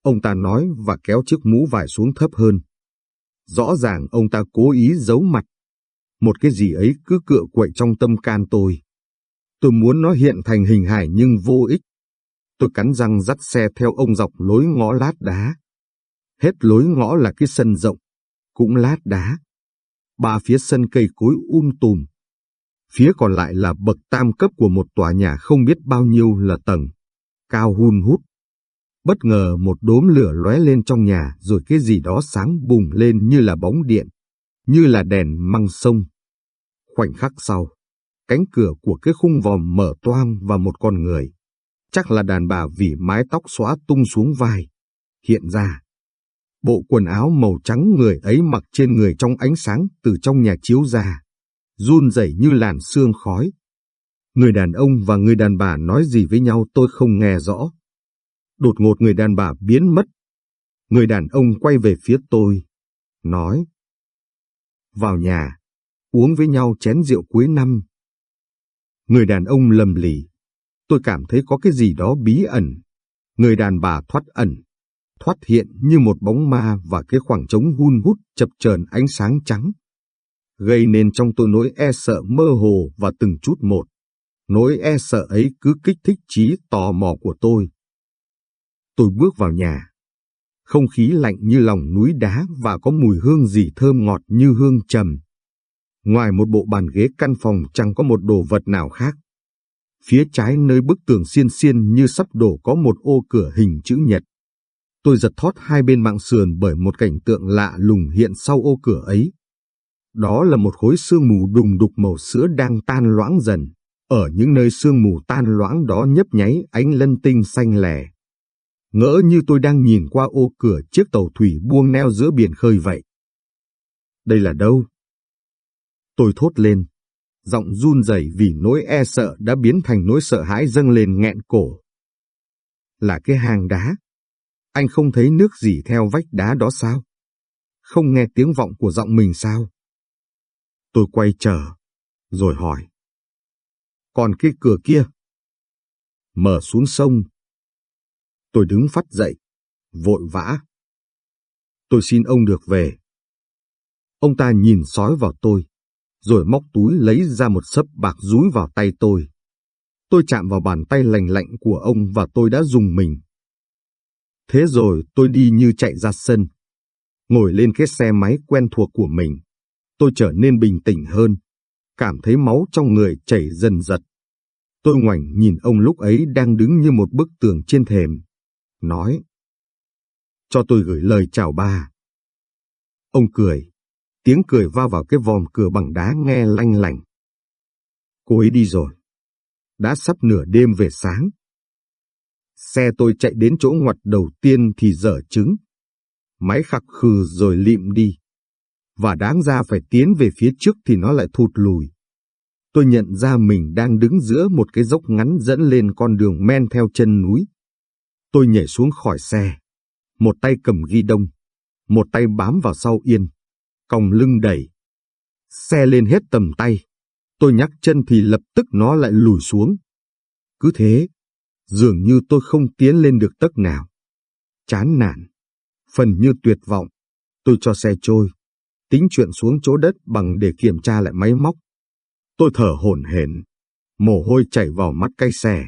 A: Ông ta nói và kéo chiếc mũ vải xuống thấp hơn. Rõ ràng ông ta cố ý giấu mặt. Một cái gì ấy cứ cựa quậy trong tâm can tôi. Tôi muốn nó hiện thành hình hài nhưng vô ích. Tôi cắn răng dắt xe theo ông dọc lối ngõ lát đá. Hết lối ngõ là cái sân rộng, cũng lát đá. Ba phía sân cây cối um tùm. Phía còn lại là bậc tam cấp của một tòa nhà không biết bao nhiêu là tầng, cao hun hút. Bất ngờ một đốm lửa lóe lên trong nhà rồi cái gì đó sáng bùng lên như là bóng điện, như là đèn măng sông. Khoảnh khắc sau, cánh cửa của cái khung vòm mở toang và một con người. Chắc là đàn bà vì mái tóc xóa tung xuống vai. Hiện ra, bộ quần áo màu trắng người ấy mặc trên người trong ánh sáng từ trong nhà chiếu ra, run rẩy như làn sương khói. Người đàn ông và người đàn bà nói gì với nhau tôi không nghe rõ. Đột ngột người đàn bà biến mất. Người đàn ông quay về phía tôi, nói. Vào nhà, uống với nhau chén rượu cuối năm. Người đàn ông lầm lì. Tôi cảm thấy có cái gì đó bí ẩn. Người đàn bà thoát ẩn, thoát hiện như một bóng ma và cái khoảng trống hun hút chập chờn ánh sáng trắng. Gây nên trong tôi nỗi e sợ mơ hồ và từng chút một. Nỗi e sợ ấy cứ kích thích trí tò mò của tôi. Tôi bước vào nhà. Không khí lạnh như lòng núi đá và có mùi hương gì thơm ngọt như hương trầm. Ngoài một bộ bàn ghế căn phòng chẳng có một đồ vật nào khác. Phía trái nơi bức tường xiên xiên như sắp đổ có một ô cửa hình chữ nhật. Tôi giật thót hai bên mạng sườn bởi một cảnh tượng lạ lùng hiện sau ô cửa ấy. Đó là một khối sương mù đùng đục màu sữa đang tan loãng dần. Ở những nơi sương mù tan loãng đó nhấp nháy ánh lân tinh xanh lẻ. Ngỡ như tôi đang nhìn qua ô cửa chiếc tàu thủy buông neo giữa biển khơi vậy. Đây là đâu? Tôi thốt lên, giọng run rẩy vì nỗi e sợ đã biến thành nỗi sợ hãi dâng lên nghẹn cổ. Là cái hang đá. Anh không thấy nước gì theo vách đá đó sao? Không nghe tiếng vọng của giọng mình sao? Tôi quay trở, rồi hỏi. Còn cái cửa kia? Mở xuống sông. Tôi đứng phát dậy, vội vã. Tôi xin ông được về. Ông ta nhìn sói vào tôi, rồi móc túi lấy ra một sấp bạc rúi vào tay tôi. Tôi chạm vào bàn tay lành lạnh của ông và tôi đã dùng mình. Thế rồi tôi đi như chạy ra sân. Ngồi lên cái xe máy quen thuộc của mình, tôi trở nên bình tĩnh hơn, cảm thấy máu trong người chảy dần dật. Tôi ngoảnh nhìn ông lúc ấy đang đứng như một bức tường trên thềm, nói. Cho tôi gửi lời chào ba. Ông cười, tiếng cười va vào cái vòm cửa bằng đá nghe lanh lành. Cô ấy đi rồi. Đã sắp nửa đêm về sáng. Xe tôi chạy đến chỗ ngoặt đầu tiên thì dở trứng. Máy khắc khừ rồi lịm đi. Và đáng ra phải tiến về phía trước thì nó lại thụt lùi. Tôi nhận ra mình đang đứng giữa một cái dốc ngắn dẫn lên con đường men theo chân núi. Tôi nhảy xuống khỏi xe. Một tay cầm ghi đông. Một tay bám vào sau yên còng lưng đẩy. Xe lên hết tầm tay, tôi nhắc chân thì lập tức nó lại lùi xuống. Cứ thế, dường như tôi không tiến lên được tấc nào. Chán nản, phần như tuyệt vọng, tôi cho xe trôi, tính chuyện xuống chỗ đất bằng để kiểm tra lại máy móc. Tôi thở hổn hển, mồ hôi chảy vào mắt cay xe.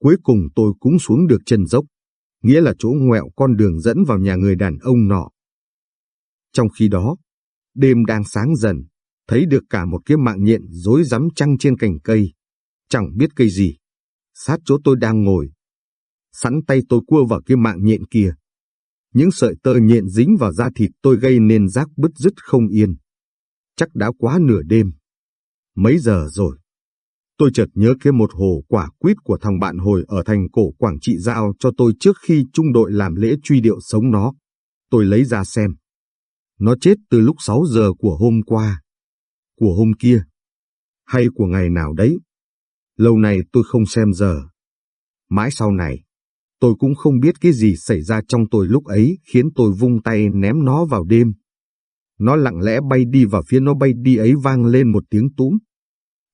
A: Cuối cùng tôi cũng xuống được chân dốc, nghĩa là chỗ ngoẹo con đường dẫn vào nhà người đàn ông nọ. Trong khi đó, Đêm đang sáng dần, thấy được cả một cái mạng nhện rối rắm trăng trên cành cây. Chẳng biết cây gì. Sát chỗ tôi đang ngồi. Sẵn tay tôi cua vào cái mạng nhện kia. Những sợi tơ nhện dính vào da thịt tôi gây nên rác bứt rứt không yên. Chắc đã quá nửa đêm. Mấy giờ rồi? Tôi chợt nhớ cái một hồ quả quýt của thằng bạn hồi ở thành cổ Quảng Trị giao cho tôi trước khi trung đội làm lễ truy điệu sống nó. Tôi lấy ra xem. Nó chết từ lúc 6 giờ của hôm qua, của hôm kia, hay của ngày nào đấy. Lâu này tôi không xem giờ. Mãi sau này, tôi cũng không biết cái gì xảy ra trong tôi lúc ấy khiến tôi vung tay ném nó vào đêm. Nó lặng lẽ bay đi và phía nó bay đi ấy vang lên một tiếng túm.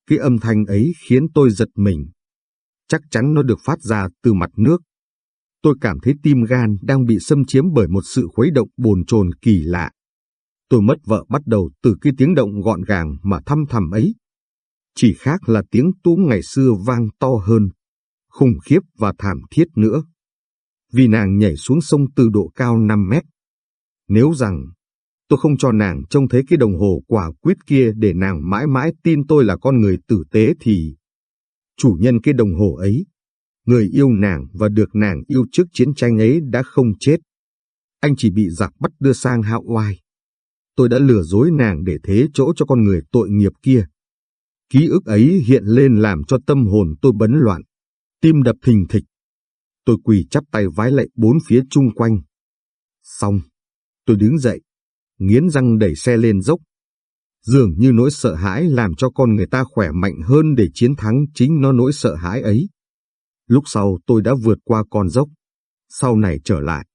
A: Cái âm thanh ấy khiến tôi giật mình. Chắc chắn nó được phát ra từ mặt nước. Tôi cảm thấy tim gan đang bị xâm chiếm bởi một sự khuấy động bồn chồn kỳ lạ. Tôi mất vợ bắt đầu từ cái tiếng động gọn gàng mà thăm thầm ấy. Chỉ khác là tiếng túm ngày xưa vang to hơn, khủng khiếp và thảm thiết nữa. Vì nàng nhảy xuống sông từ độ cao 5 mét. Nếu rằng tôi không cho nàng trông thấy cái đồng hồ quả quyết kia để nàng mãi mãi tin tôi là con người tử tế thì chủ nhân cái đồng hồ ấy, người yêu nàng và được nàng yêu trước chiến tranh ấy đã không chết. Anh chỉ bị giặc bắt đưa sang hạo oai tôi đã lừa dối nàng để thế chỗ cho con người tội nghiệp kia. Ký ức ấy hiện lên làm cho tâm hồn tôi bấn loạn, tim đập thình thịch. Tôi quỳ chắp tay vái lạy bốn phía chung quanh. Xong, tôi đứng dậy, nghiến răng đẩy xe lên dốc. Dường như nỗi sợ hãi làm cho con người ta khỏe mạnh hơn để chiến thắng chính nó nỗi sợ hãi ấy. Lúc sau tôi đã vượt qua con dốc. Sau này trở lại,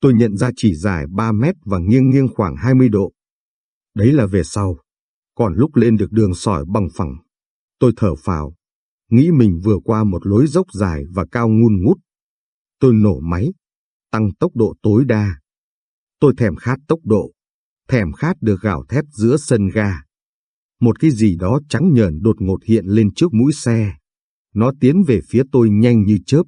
A: tôi nhận ra chỉ dài 3 mét và nghiêng nghiêng khoảng 20 độ. Đấy là về sau. Còn lúc lên được đường sỏi bằng phẳng, tôi thở phào, nghĩ mình vừa qua một lối dốc dài và cao ngun ngút. Tôi nổ máy, tăng tốc độ tối đa. Tôi thèm khát tốc độ, thèm khát được gào thét giữa sân ga. Một cái gì đó trắng nhờn đột ngột hiện lên trước mũi xe. Nó tiến về phía tôi nhanh như chớp.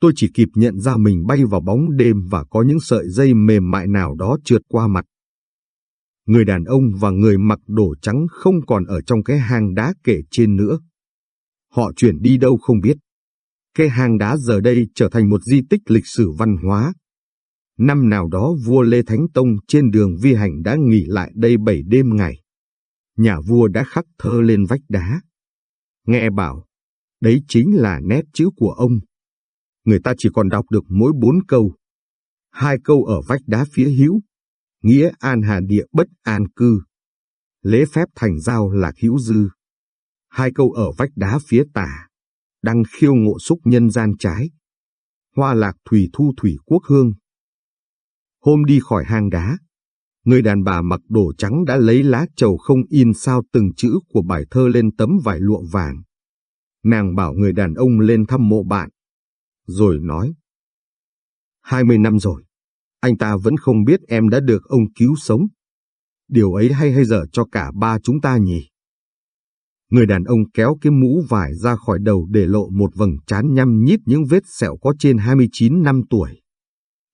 A: Tôi chỉ kịp nhận ra mình bay vào bóng đêm và có những sợi dây mềm mại nào đó trượt qua mặt người đàn ông và người mặc đồ trắng không còn ở trong cái hang đá kể trên nữa. Họ chuyển đi đâu không biết. Cái hang đá giờ đây trở thành một di tích lịch sử văn hóa. Năm nào đó vua Lê Thánh Tông trên đường vi hành đã nghỉ lại đây bảy đêm ngày. Nhà vua đã khắc thơ lên vách đá. Nghe bảo, đấy chính là nét chữ của ông. Người ta chỉ còn đọc được mỗi bốn câu. Hai câu ở vách đá phía hữu, nghĩa an hà địa bất an cư. Lễ phép thành giao lạc hữu dư. Hai câu ở vách đá phía tả, đăng khiêu ngộ xúc nhân gian trái. Hoa lạc thủy thu thủy quốc hương. Hôm đi khỏi hang đá, người đàn bà mặc đồ trắng đã lấy lá trầu không in sao từng chữ của bài thơ lên tấm vải lụa vàng. Nàng bảo người đàn ông lên thăm mộ bạn, rồi nói. Hai mươi năm rồi, anh ta vẫn không biết em đã được ông cứu sống. Điều ấy hay hay dở cho cả ba chúng ta nhỉ? Người đàn ông kéo cái mũ vải ra khỏi đầu để lộ một vầng trán nhăm nhít những vết sẹo có trên 29 năm tuổi.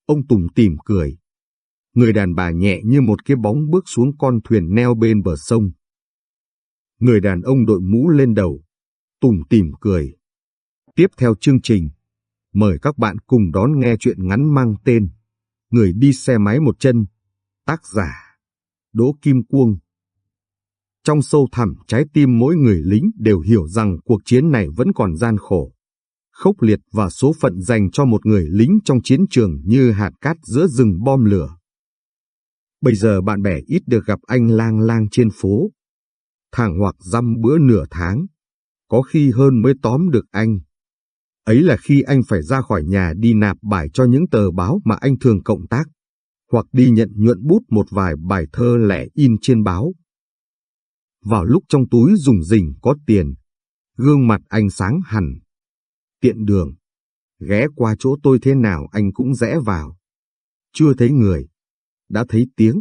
A: Ông Tùng tìm cười. Người đàn bà nhẹ như một cái bóng bước xuống con thuyền neo bên bờ sông. Người đàn ông đội mũ lên đầu. Tùng tìm cười. Tiếp theo chương trình, mời các bạn cùng đón nghe chuyện ngắn mang tên Người đi xe máy một chân. Tác giả, Đỗ Kim Cuông Trong sâu thẳm trái tim mỗi người lính đều hiểu rằng cuộc chiến này vẫn còn gian khổ. Khốc liệt và số phận dành cho một người lính trong chiến trường như hạt cát giữa rừng bom lửa. Bây giờ bạn bè ít được gặp anh lang lang trên phố. Thẳng hoặc dăm bữa nửa tháng. Có khi hơn mới tóm được anh. Ấy là khi anh phải ra khỏi nhà đi nạp bài cho những tờ báo mà anh thường cộng tác, hoặc đi nhận nhuận bút một vài bài thơ lẻ in trên báo. Vào lúc trong túi dùng rình có tiền, gương mặt anh sáng hẳn. Tiện đường, ghé qua chỗ tôi thế nào anh cũng rẽ vào. Chưa thấy người, đã thấy tiếng.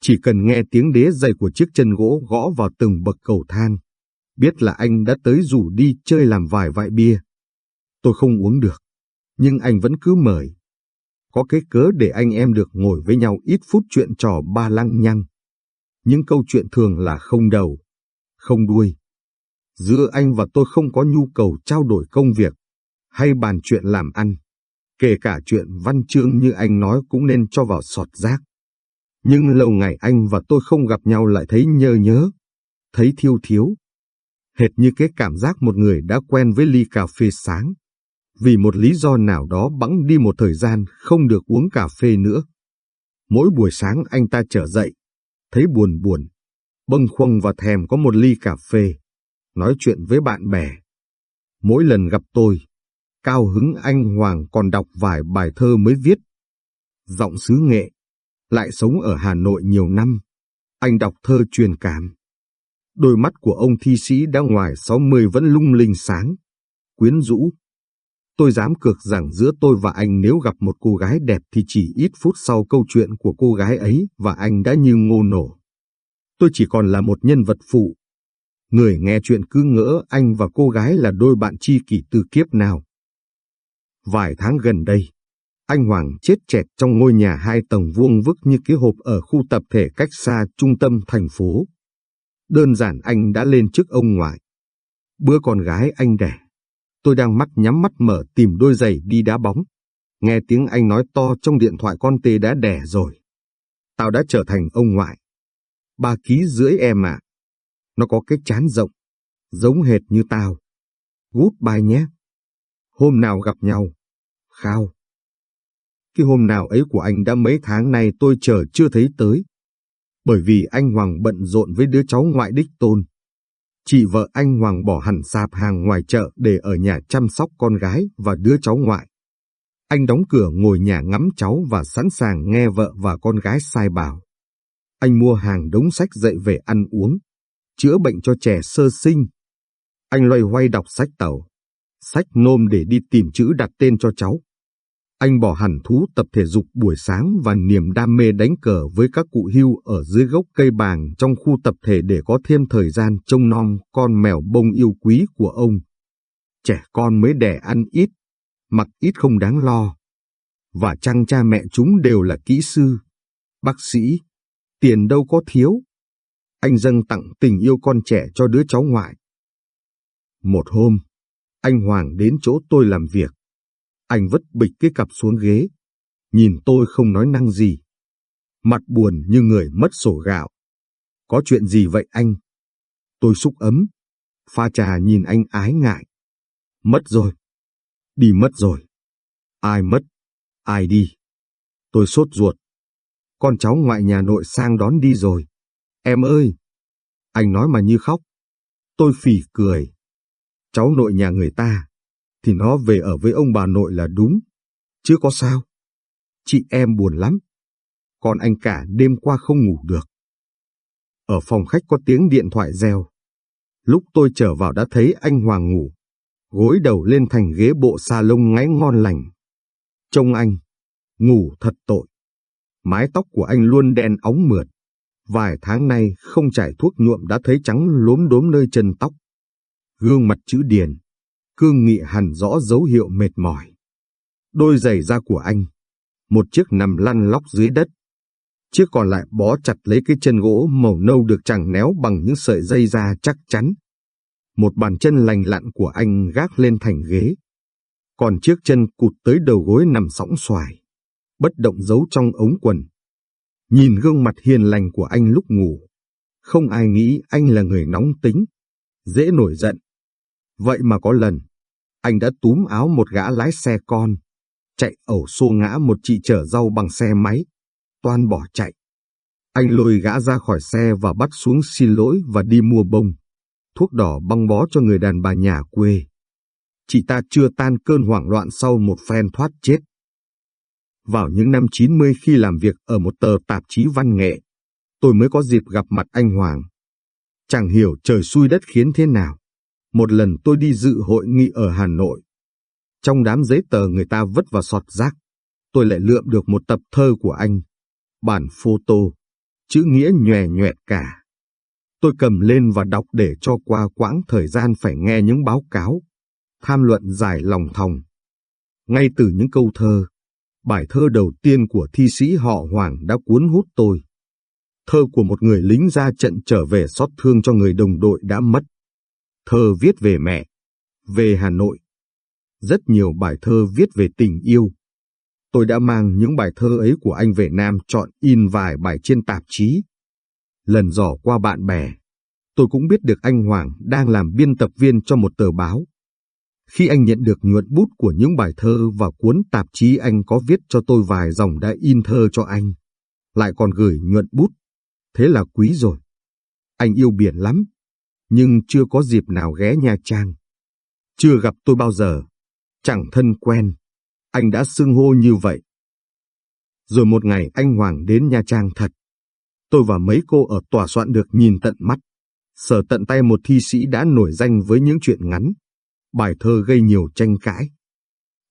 A: Chỉ cần nghe tiếng đế dày của chiếc chân gỗ gõ vào từng bậc cầu thang, biết là anh đã tới rủ đi chơi làm vài vại bia. Tôi không uống được, nhưng anh vẫn cứ mời. Có cái cớ để anh em được ngồi với nhau ít phút chuyện trò ba lăng nhăng. Những câu chuyện thường là không đầu, không đuôi. Giữa anh và tôi không có nhu cầu trao đổi công việc, hay bàn chuyện làm ăn. Kể cả chuyện văn chương như anh nói cũng nên cho vào sọt rác. Nhưng lâu ngày anh và tôi không gặp nhau lại thấy nhơ nhớ, thấy thiêu thiếu. Hệt như cái cảm giác một người đã quen với ly cà phê sáng, vì một lý do nào đó bẵng đi một thời gian không được uống cà phê nữa. Mỗi buổi sáng anh ta trở dậy, thấy buồn buồn, bâng khuâng và thèm có một ly cà phê, nói chuyện với bạn bè. Mỗi lần gặp tôi, cao hứng anh Hoàng còn đọc vài bài thơ mới viết. Giọng xứ nghệ, lại sống ở Hà Nội nhiều năm, anh đọc thơ truyền cảm. Đôi mắt của ông thi sĩ đã ngoài 60 vẫn lung linh sáng, quyến rũ, Tôi dám cược rằng giữa tôi và anh nếu gặp một cô gái đẹp thì chỉ ít phút sau câu chuyện của cô gái ấy và anh đã như ngô nổ. Tôi chỉ còn là một nhân vật phụ. Người nghe chuyện cứ ngỡ anh và cô gái là đôi bạn tri kỷ từ kiếp nào. Vài tháng gần đây, anh Hoàng chết chẹt trong ngôi nhà hai tầng vuông vức như cái hộp ở khu tập thể cách xa trung tâm thành phố. Đơn giản anh đã lên trước ông ngoại. Bữa con gái anh đẻ Tôi đang mắt nhắm mắt mở tìm đôi giày đi đá bóng. Nghe tiếng anh nói to trong điện thoại con tê đã đẻ rồi. Tao đã trở thành ông ngoại. Ba ký rưỡi em ạ. Nó có cái chán rộng, giống hệt như tao. Gút bài nhé. Hôm nào gặp nhau. Khao. Cái hôm nào ấy của anh đã mấy tháng nay tôi chờ chưa thấy tới. Bởi vì anh Hoàng bận rộn với đứa cháu ngoại đích tôn. Chị vợ anh Hoàng bỏ hẳn sạp hàng ngoài chợ để ở nhà chăm sóc con gái và đứa cháu ngoại. Anh đóng cửa ngồi nhà ngắm cháu và sẵn sàng nghe vợ và con gái sai bảo. Anh mua hàng đống sách dạy về ăn uống, chữa bệnh cho trẻ sơ sinh. Anh loay hoay đọc sách tàu, sách nôm để đi tìm chữ đặt tên cho cháu. Anh bỏ hẳn thú tập thể dục buổi sáng và niềm đam mê đánh cờ với các cụ hưu ở dưới gốc cây bàng trong khu tập thể để có thêm thời gian trông nom con mèo bông yêu quý của ông. Trẻ con mới đẻ ăn ít, mặc ít không đáng lo. Và chăng cha mẹ chúng đều là kỹ sư, bác sĩ, tiền đâu có thiếu. Anh dâng tặng tình yêu con trẻ cho đứa cháu ngoại. Một hôm, anh Hoàng đến chỗ tôi làm việc. Anh vất bịch cái cặp xuống ghế, nhìn tôi không nói năng gì. Mặt buồn như người mất sổ gạo. Có chuyện gì vậy anh? Tôi xúc ấm, pha trà nhìn anh ái ngại. Mất rồi. Đi mất rồi. Ai mất? Ai đi? Tôi sốt ruột. con cháu ngoại nhà nội sang đón đi rồi. Em ơi! Anh nói mà như khóc. Tôi phỉ cười. Cháu nội nhà người ta, thì nó về ở với ông bà nội là đúng, chứ có sao. Chị em buồn lắm, còn anh cả đêm qua không ngủ được. Ở phòng khách có tiếng điện thoại reo. Lúc tôi trở vào đã thấy anh Hoàng ngủ, gối đầu lên thành ghế bộ sa lông ngáy ngon lành. Trông anh, ngủ thật tội. Mái tóc của anh luôn đen óng mượt. Vài tháng nay không trải thuốc nhuộm đã thấy trắng lốm đốm nơi chân tóc. Gương mặt chữ điền, cương nghị hẳn rõ dấu hiệu mệt mỏi. Đôi giày da của anh, một chiếc nằm lăn lóc dưới đất. Chiếc còn lại bó chặt lấy cái chân gỗ màu nâu được chẳng néo bằng những sợi dây da chắc chắn. Một bàn chân lành lặn của anh gác lên thành ghế. Còn chiếc chân cụt tới đầu gối nằm sóng xoài, bất động giấu trong ống quần. Nhìn gương mặt hiền lành của anh lúc ngủ, không ai nghĩ anh là người nóng tính, dễ nổi giận. Vậy mà có lần, anh đã túm áo một gã lái xe con, chạy ẩu xô ngã một chị chở rau bằng xe máy, toan bỏ chạy. Anh lôi gã ra khỏi xe và bắt xuống xin lỗi và đi mua bông, thuốc đỏ băng bó cho người đàn bà nhà quê. Chị ta chưa tan cơn hoảng loạn sau một phen thoát chết. Vào những năm 90 khi làm việc ở một tờ tạp chí văn nghệ, tôi mới có dịp gặp mặt anh Hoàng. Chẳng hiểu trời xui đất khiến thế nào. Một lần tôi đi dự hội nghị ở Hà Nội. Trong đám giấy tờ người ta vứt vào sọt rác, tôi lại lượm được một tập thơ của anh. Bản photo, chữ nghĩa nhòe nhòe cả. Tôi cầm lên và đọc để cho qua quãng thời gian phải nghe những báo cáo, tham luận dài lòng thòng. Ngay từ những câu thơ, bài thơ đầu tiên của thi sĩ họ Hoàng đã cuốn hút tôi. Thơ của một người lính ra trận trở về xót thương cho người đồng đội đã mất. Thơ viết về mẹ, về Hà Nội. Rất nhiều bài thơ viết về tình yêu. Tôi đã mang những bài thơ ấy của anh về Nam chọn in vài bài trên tạp chí. Lần dò qua bạn bè, tôi cũng biết được anh Hoàng đang làm biên tập viên cho một tờ báo. Khi anh nhận được nhuận bút của những bài thơ và cuốn tạp chí anh có viết cho tôi vài dòng đã in thơ cho anh, lại còn gửi nhuận bút, thế là quý rồi. Anh yêu biển lắm, nhưng chưa có dịp nào ghé Nha Trang. Chưa gặp tôi bao giờ, chẳng thân quen, anh đã xưng hô như vậy. Rồi một ngày anh Hoàng đến Nha Trang thật. Tôi và mấy cô ở tòa soạn được nhìn tận mắt, sờ tận tay một thi sĩ đã nổi danh với những chuyện ngắn. Bài thơ gây nhiều tranh cãi.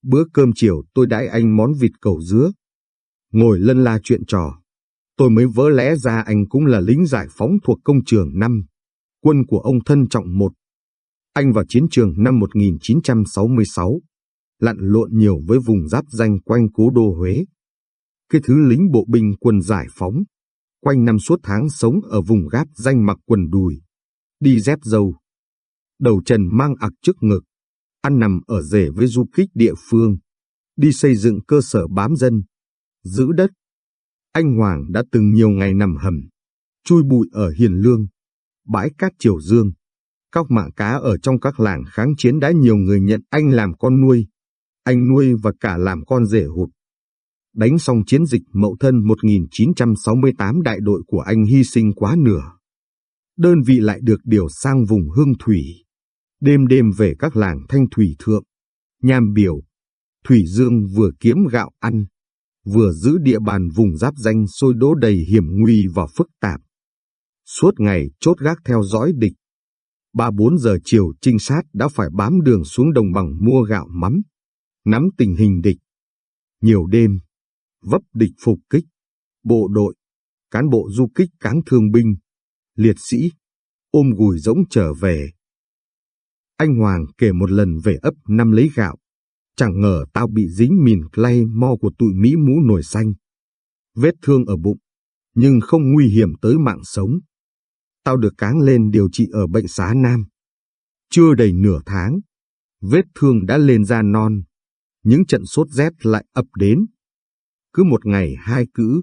A: Bữa cơm chiều tôi đãi anh món vịt cầu dứa. Ngồi lân la chuyện trò. Tôi mới vỡ lẽ ra anh cũng là lính giải phóng thuộc công trường năm quân của ông thân trọng một. Anh vào chiến trường năm 1966, lặn lộn nhiều với vùng giáp danh quanh cố đô Huế. Cái thứ lính bộ binh quân giải phóng, quanh năm suốt tháng sống ở vùng gáp danh mặc quần đùi, đi dép dâu. Đầu trần mang ặc trước ngực, ăn nằm ở rể với du kích địa phương, đi xây dựng cơ sở bám dân, giữ đất. Anh Hoàng đã từng nhiều ngày nằm hầm, chui bụi ở Hiền Lương, bãi cát Triều Dương. Các mạng cá ở trong các làng kháng chiến đã nhiều người nhận anh làm con nuôi. Anh nuôi và cả làm con rể hụt. Đánh xong chiến dịch Mậu Thân 1968 đại đội của anh hy sinh quá nửa. Đơn vị lại được điều sang vùng Hương Thủy. Đêm đêm về các làng Thanh Thủy Thượng, Nham Biểu, Thủy Dương vừa kiếm gạo ăn, vừa giữ địa bàn vùng giáp danh sôi đố đầy hiểm nguy và phức tạp. Suốt ngày chốt gác theo dõi địch. Ba bốn giờ chiều trinh sát đã phải bám đường xuống đồng bằng mua gạo mắm, nắm tình hình địch. Nhiều đêm, vấp địch phục kích, bộ đội, cán bộ du kích cáng thương binh, liệt sĩ, ôm gùi rỗng trở về. Anh Hoàng kể một lần về ấp năm lấy gạo, chẳng ngờ tao bị dính mìn clay mo của tụi Mỹ mũ nổi xanh. Vết thương ở bụng, nhưng không nguy hiểm tới mạng sống tao được cáng lên điều trị ở bệnh xá Nam. Chưa đầy nửa tháng, vết thương đã lên da non, những trận sốt rét lại ập đến. Cứ một ngày hai cữ,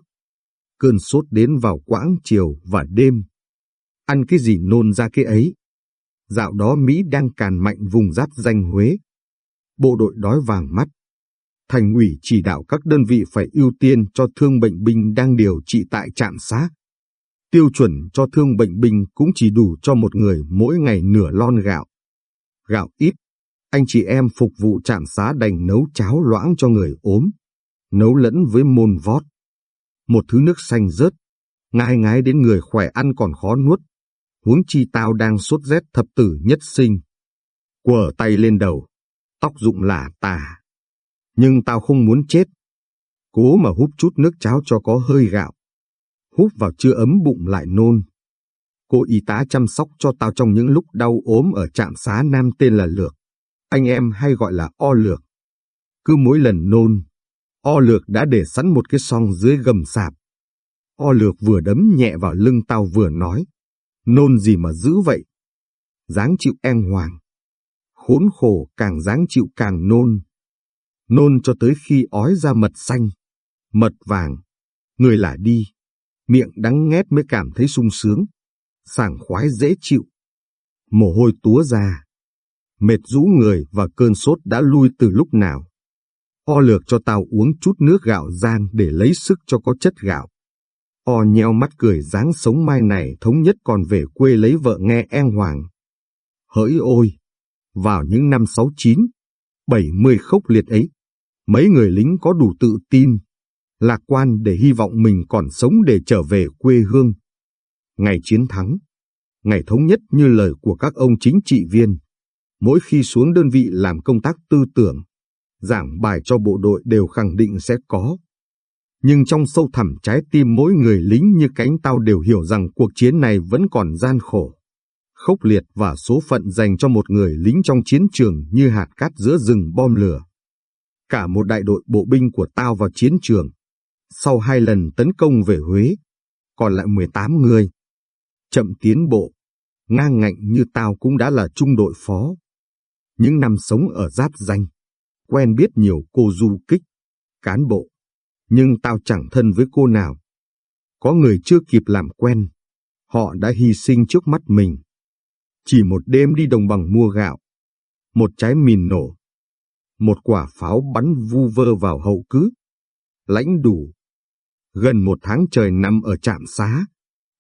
A: cơn sốt đến vào quãng chiều và đêm. Ăn cái gì nôn ra cái ấy. Dạo đó Mỹ đang càn mạnh vùng giáp danh Huế. Bộ đội đói vàng mắt. thành ủy chỉ đạo các đơn vị phải ưu tiên cho thương bệnh binh đang điều trị tại trạm xá. Tiêu chuẩn cho thương bệnh binh cũng chỉ đủ cho một người mỗi ngày nửa lon gạo. Gạo ít, anh chị em phục vụ trạm xá đành nấu cháo loãng cho người ốm, nấu lẫn với môn vót. Một thứ nước xanh rớt, ngai ngái đến người khỏe ăn còn khó nuốt. Huống chi tao đang sốt rét thập tử nhất sinh. Quở tay lên đầu, tóc rụng lả tà. Nhưng tao không muốn chết. Cố mà hút chút nước cháo cho có hơi gạo. Hút vào chưa ấm bụng lại nôn. Cô y tá chăm sóc cho tao trong những lúc đau ốm ở trạm xá nam tên là Lược. Anh em hay gọi là O Lược. Cứ mỗi lần nôn, O Lược đã để sẵn một cái song dưới gầm sạp. O Lược vừa đấm nhẹ vào lưng tao vừa nói. Nôn gì mà dữ vậy? Dáng chịu en hoàng. Khốn khổ càng dáng chịu càng nôn. Nôn cho tới khi ói ra mật xanh, mật vàng. Người lả đi, miệng đắng nghét mới cảm thấy sung sướng, sảng khoái dễ chịu. Mồ hôi túa ra, mệt rũ người và cơn sốt đã lui từ lúc nào. O lược cho tao uống chút nước gạo rang để lấy sức cho có chất gạo. O nheo mắt cười dáng sống mai này thống nhất còn về quê lấy vợ nghe en hoàng. Hỡi ôi! Vào những năm 69, 70 khốc liệt ấy, mấy người lính có đủ tự tin, lạc quan để hy vọng mình còn sống để trở về quê hương. Ngày chiến thắng, ngày thống nhất như lời của các ông chính trị viên, mỗi khi xuống đơn vị làm công tác tư tưởng, giảng bài cho bộ đội đều khẳng định sẽ có. Nhưng trong sâu thẳm trái tim mỗi người lính như cánh tao đều hiểu rằng cuộc chiến này vẫn còn gian khổ khốc liệt và số phận dành cho một người lính trong chiến trường như hạt cát giữa rừng bom lửa. Cả một đại đội bộ binh của tao vào chiến trường, sau hai lần tấn công về Huế, còn lại 18 người. Chậm tiến bộ, ngang ngạnh như tao cũng đã là trung đội phó. Những năm sống ở giáp danh, quen biết nhiều cô du kích, cán bộ, nhưng tao chẳng thân với cô nào. Có người chưa kịp làm quen, họ đã hy sinh trước mắt mình. Chỉ một đêm đi đồng bằng mua gạo, một trái mìn nổ, một quả pháo bắn vu vơ vào hậu cứ, lãnh đủ. Gần một tháng trời nằm ở trạm xá,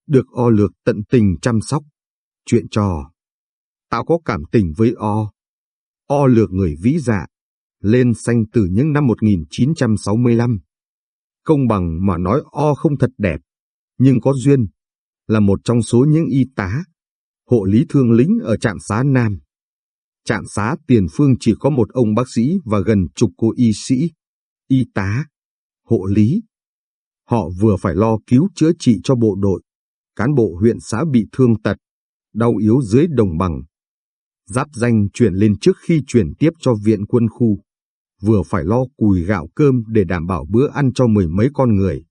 A: được o lược tận tình chăm sóc, chuyện trò. Tao có cảm tình với o. O lược người vĩ dạ, lên xanh từ những năm 1965. Công bằng mà nói o không thật đẹp, nhưng có duyên, là một trong số những y tá hộ lý thương lính ở trạm xá Nam. Trạm xá Tiền Phương chỉ có một ông bác sĩ và gần chục cô y sĩ, y tá, hộ lý. Họ vừa phải lo cứu chữa trị cho bộ đội, cán bộ huyện xã bị thương tật, đau yếu dưới đồng bằng. Giáp danh chuyển lên trước khi chuyển tiếp cho viện quân khu, vừa phải lo cùi gạo cơm để đảm bảo bữa ăn cho mười mấy con người.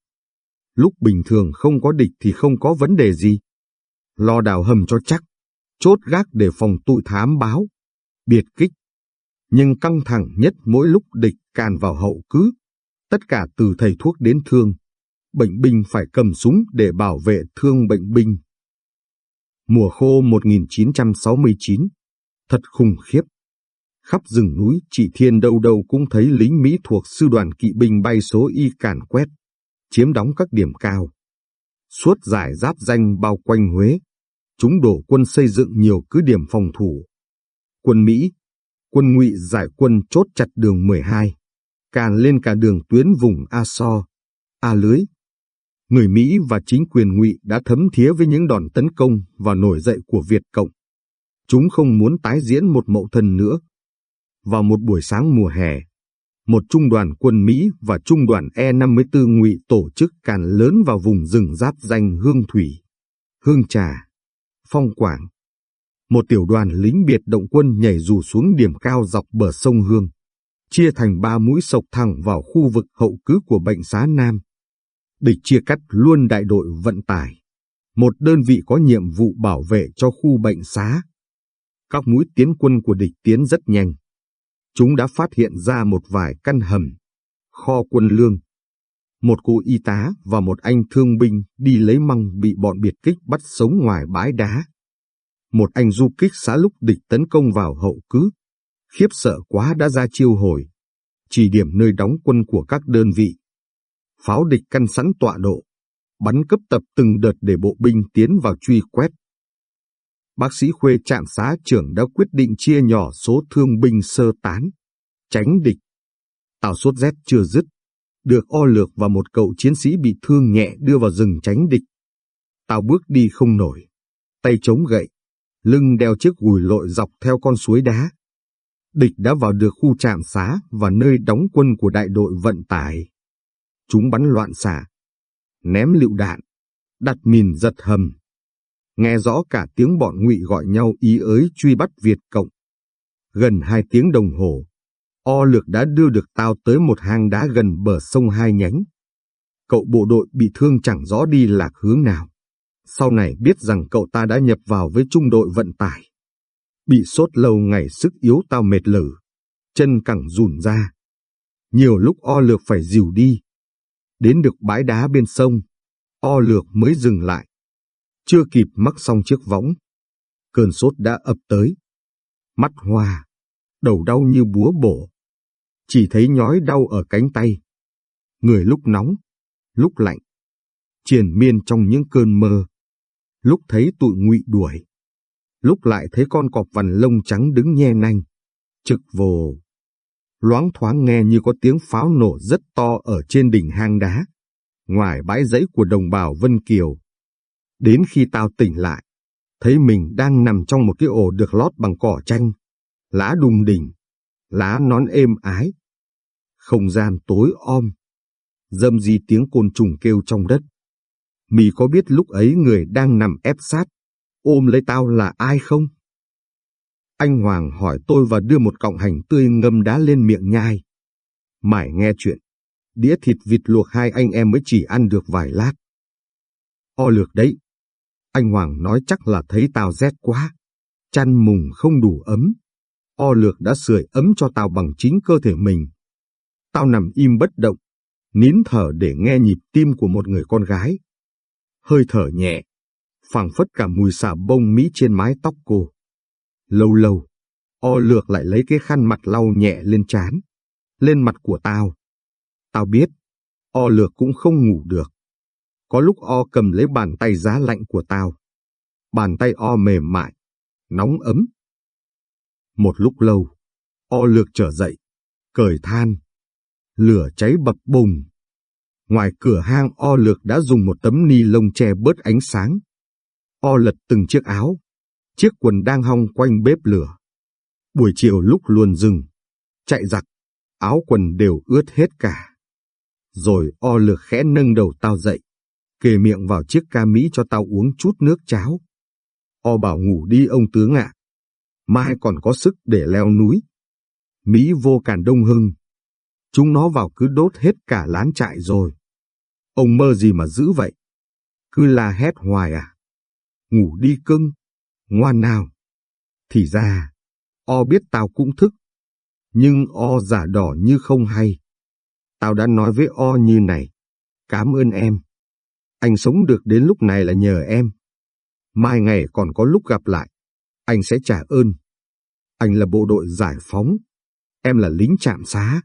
A: Lúc bình thường không có địch thì không có vấn đề gì. Lo đào hầm cho chắc, chốt gác để phòng tụi thám báo, biệt kích. Nhưng căng thẳng nhất mỗi lúc địch càn vào hậu cứ, tất cả từ thầy thuốc đến thương. Bệnh binh phải cầm súng để bảo vệ thương bệnh binh. Mùa khô 1969, thật khủng khiếp. Khắp rừng núi chị Thiên đâu đâu cũng thấy lính Mỹ thuộc sư đoàn kỵ binh bay số y càn quét, chiếm đóng các điểm cao. Suốt giải giáp danh bao quanh Huế, chúng đổ quân xây dựng nhiều cứ điểm phòng thủ. Quân Mỹ, quân ngụy giải quân chốt chặt đường 12, càn lên cả đường tuyến vùng A So, A Lưới. Người Mỹ và chính quyền ngụy đã thấm thía với những đòn tấn công và nổi dậy của Việt Cộng. Chúng không muốn tái diễn một mậu thân nữa. Vào một buổi sáng mùa hè, một trung đoàn quân Mỹ và trung đoàn E-54 ngụy tổ chức càn lớn vào vùng rừng giáp danh Hương Thủy, Hương Trà, Phong Quảng. Một tiểu đoàn lính biệt động quân nhảy dù xuống điểm cao dọc bờ sông Hương, chia thành ba mũi sộc thẳng vào khu vực hậu cứ của bệnh xá Nam. Địch chia cắt luôn đại đội vận tải, một đơn vị có nhiệm vụ bảo vệ cho khu bệnh xá. Các mũi tiến quân của địch tiến rất nhanh. Chúng đã phát hiện ra một vài căn hầm, kho quân lương. Một cô y tá và một anh thương binh đi lấy măng bị bọn biệt kích bắt sống ngoài bãi đá. Một anh du kích xã lúc địch tấn công vào hậu cứ. Khiếp sợ quá đã ra chiêu hồi. chỉ điểm nơi đóng quân của các đơn vị. Pháo địch căn sẵn tọa độ, bắn cấp tập từng đợt để bộ binh tiến vào truy quét. Bác sĩ Khuê trạm xá trưởng đã quyết định chia nhỏ số thương binh sơ tán, tránh địch. Tàu sốt rét chưa dứt, được o lược và một cậu chiến sĩ bị thương nhẹ đưa vào rừng tránh địch. tào bước đi không nổi, tay chống gậy, lưng đeo chiếc gùi lội dọc theo con suối đá. Địch đã vào được khu trạm xá và nơi đóng quân của đại đội vận tải. Chúng bắn loạn xạ, ném lựu đạn, đặt mìn giật hầm. Nghe rõ cả tiếng bọn ngụy gọi nhau ý ới truy bắt Việt Cộng. Gần hai tiếng đồng hồ, O Lược đã đưa được tao tới một hang đá gần bờ sông hai nhánh. Cậu bộ đội bị thương chẳng rõ đi lạc hướng nào. Sau này biết rằng cậu ta đã nhập vào với trung đội vận tải. Bị sốt lâu ngày sức yếu tao mệt lử, chân cẳng rùn ra. Nhiều lúc O Lược phải dìu đi. Đến được bãi đá bên sông, O Lược mới dừng lại. Chưa kịp mắc xong chiếc võng. Cơn sốt đã ập tới. Mắt hoa, đầu đau như búa bổ chỉ thấy nhói đau ở cánh tay. Người lúc nóng, lúc lạnh, triền miên trong những cơn mơ. Lúc thấy tụi ngụy đuổi, lúc lại thấy con cọp vằn lông trắng đứng nhe nanh, trực vồ. Loáng thoáng nghe như có tiếng pháo nổ rất to ở trên đỉnh hang đá, ngoài bãi dãy của đồng bào Vân Kiều. Đến khi tao tỉnh lại, thấy mình đang nằm trong một cái ổ được lót bằng cỏ chanh, lá đùng đỉnh, lá nón êm ái, không gian tối om. Dâm di tiếng côn trùng kêu trong đất. Mì có biết lúc ấy người đang nằm ép sát, ôm lấy tao là ai không? Anh Hoàng hỏi tôi và đưa một cọng hành tươi ngâm đá lên miệng nhai. Mải nghe chuyện, đĩa thịt vịt luộc hai anh em mới chỉ ăn được vài lát. O lược đấy. Anh Hoàng nói chắc là thấy tao rét quá. Chăn mùng không đủ ấm. O lược đã sưởi ấm cho tao bằng chính cơ thể mình. Tao nằm im bất động, nín thở để nghe nhịp tim của một người con gái. Hơi thở nhẹ, phảng phất cả mùi xà bông mỹ trên mái tóc cô. Lâu lâu, o lược lại lấy cái khăn mặt lau nhẹ lên trán, lên mặt của tao. Tao biết, o lược cũng không ngủ được. Có lúc o cầm lấy bàn tay giá lạnh của tao. Bàn tay o mềm mại, nóng ấm. Một lúc lâu, o lược trở dậy, cởi than, lửa cháy bập bùng. Ngoài cửa hang o lược đã dùng một tấm ni lông che bớt ánh sáng. O lật từng chiếc áo, chiếc quần đang hong quanh bếp lửa. Buổi chiều lúc luồn rừng, chạy giặc, áo quần đều ướt hết cả. Rồi o lược khẽ nâng đầu tao dậy, kề miệng vào chiếc ca mỹ cho tao uống chút nước cháo. O bảo ngủ đi ông tướng ạ. Mai còn có sức để leo núi. Mỹ vô cản đông hưng, Chúng nó vào cứ đốt hết cả lán trại rồi. Ông mơ gì mà dữ vậy? Cứ la hét hoài à? Ngủ đi cưng, ngoan nào. Thì ra, o biết tao cũng thức. Nhưng o giả đỏ như không hay. Tao đã nói với o như này. Cảm ơn em. Anh sống được đến lúc này là nhờ em. Mai ngày còn có lúc gặp lại. Anh sẽ trả ơn. Anh là bộ đội giải phóng. Em là lính trạm xá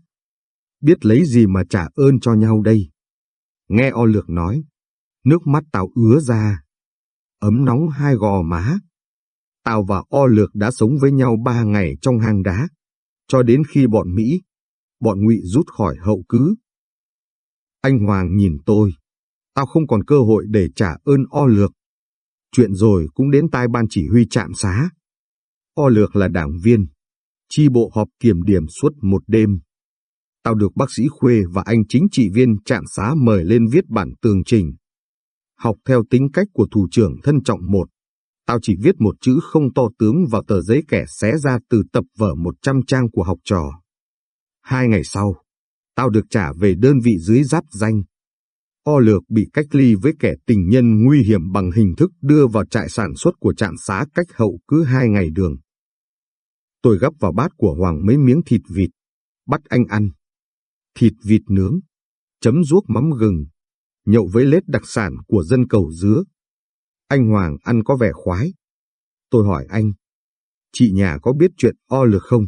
A: biết lấy gì mà trả ơn cho nhau đây. Nghe o lược nói, nước mắt tao ứa ra, ấm nóng hai gò má. Tao và o lược đã sống với nhau ba ngày trong hang đá, cho đến khi bọn Mỹ, bọn ngụy rút khỏi hậu cứ. Anh Hoàng nhìn tôi, tao không còn cơ hội để trả ơn o lược. Chuyện rồi cũng đến tai ban chỉ huy trạm xá. O lược là đảng viên, chi bộ họp kiểm điểm suốt một đêm tao được bác sĩ Khuê và anh chính trị viên trạm xá mời lên viết bản tường trình. Học theo tính cách của thủ trưởng thân trọng một, tao chỉ viết một chữ không to tướng vào tờ giấy kẻ xé ra từ tập vở 100 trang của học trò. Hai ngày sau, tao được trả về đơn vị dưới giáp danh. O lược bị cách ly với kẻ tình nhân nguy hiểm bằng hình thức đưa vào trại sản xuất của trạm xá cách hậu cứ hai ngày đường. Tôi gấp vào bát của Hoàng mấy miếng thịt vịt, bắt anh ăn thịt vịt nướng, chấm ruốc mắm gừng, nhậu với lết đặc sản của dân cầu dứa. Anh Hoàng ăn có vẻ khoái. Tôi hỏi anh, chị nhà có biết chuyện o lược không?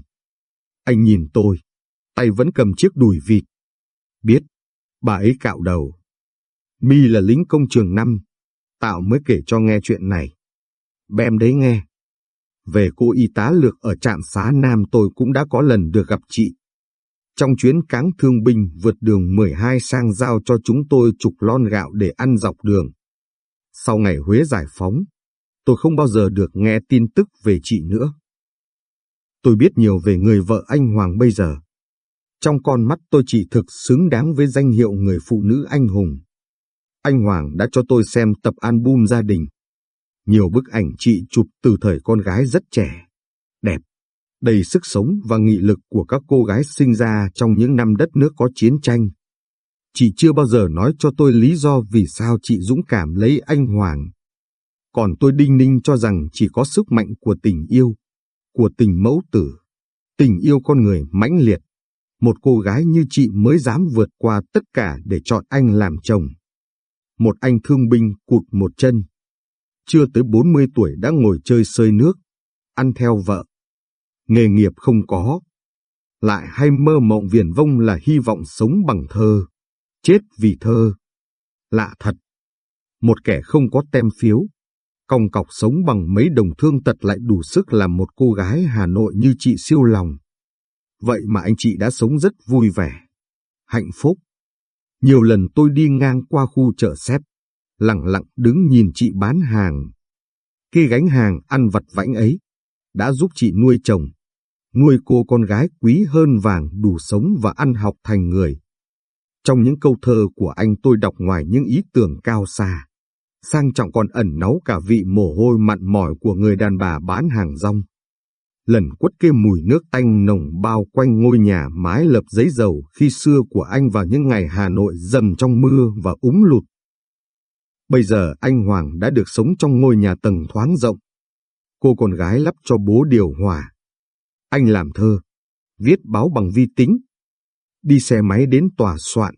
A: Anh nhìn tôi, tay vẫn cầm chiếc đùi vịt. Biết, bà ấy cạo đầu. Mi là lính công trường năm, Tạo mới kể cho nghe chuyện này. Bem đấy nghe. Về cô y tá lược ở trạm xá Nam tôi cũng đã có lần được gặp chị. Trong chuyến cáng thương binh vượt đường 12 sang giao cho chúng tôi chục lon gạo để ăn dọc đường. Sau ngày Huế giải phóng, tôi không bao giờ được nghe tin tức về chị nữa. Tôi biết nhiều về người vợ anh Hoàng bây giờ. Trong con mắt tôi chỉ thực xứng đáng với danh hiệu người phụ nữ anh hùng. Anh Hoàng đã cho tôi xem tập album gia đình. Nhiều bức ảnh chị chụp từ thời con gái rất trẻ, đẹp, đầy sức sống và nghị lực của các cô gái sinh ra trong những năm đất nước có chiến tranh. Chị chưa bao giờ nói cho tôi lý do vì sao chị dũng cảm lấy anh Hoàng. Còn tôi đinh ninh cho rằng chỉ có sức mạnh của tình yêu, của tình mẫu tử, tình yêu con người mãnh liệt. Một cô gái như chị mới dám vượt qua tất cả để chọn anh làm chồng. Một anh thương binh cụt một chân. Chưa tới 40 tuổi đã ngồi chơi sơi nước, ăn theo vợ. Nghề nghiệp không có. Lại hay mơ mộng viển vông là hy vọng sống bằng thơ. Chết vì thơ. Lạ thật. Một kẻ không có tem phiếu, còng cọc sống bằng mấy đồng thương tật lại đủ sức làm một cô gái Hà Nội như chị siêu lòng. Vậy mà anh chị đã sống rất vui vẻ, hạnh phúc. Nhiều lần tôi đi ngang qua khu chợ xếp, lặng lặng đứng nhìn chị bán hàng. khi gánh hàng ăn vặt vãnh ấy, đã giúp chị nuôi chồng, nuôi cô con gái quý hơn vàng đủ sống và ăn học thành người. Trong những câu thơ của anh tôi đọc ngoài những ý tưởng cao xa, sang trọng còn ẩn náu cả vị mồ hôi mặn mỏi của người đàn bà bán hàng rong. Lần quất kê mùi nước tanh nồng bao quanh ngôi nhà mái lập giấy dầu khi xưa của anh vào những ngày Hà Nội dầm trong mưa và úng lụt. Bây giờ anh Hoàng đã được sống trong ngôi nhà tầng thoáng rộng. Cô con gái lắp cho bố điều hòa. Anh làm thơ, viết báo bằng vi tính, đi xe máy đến tòa soạn.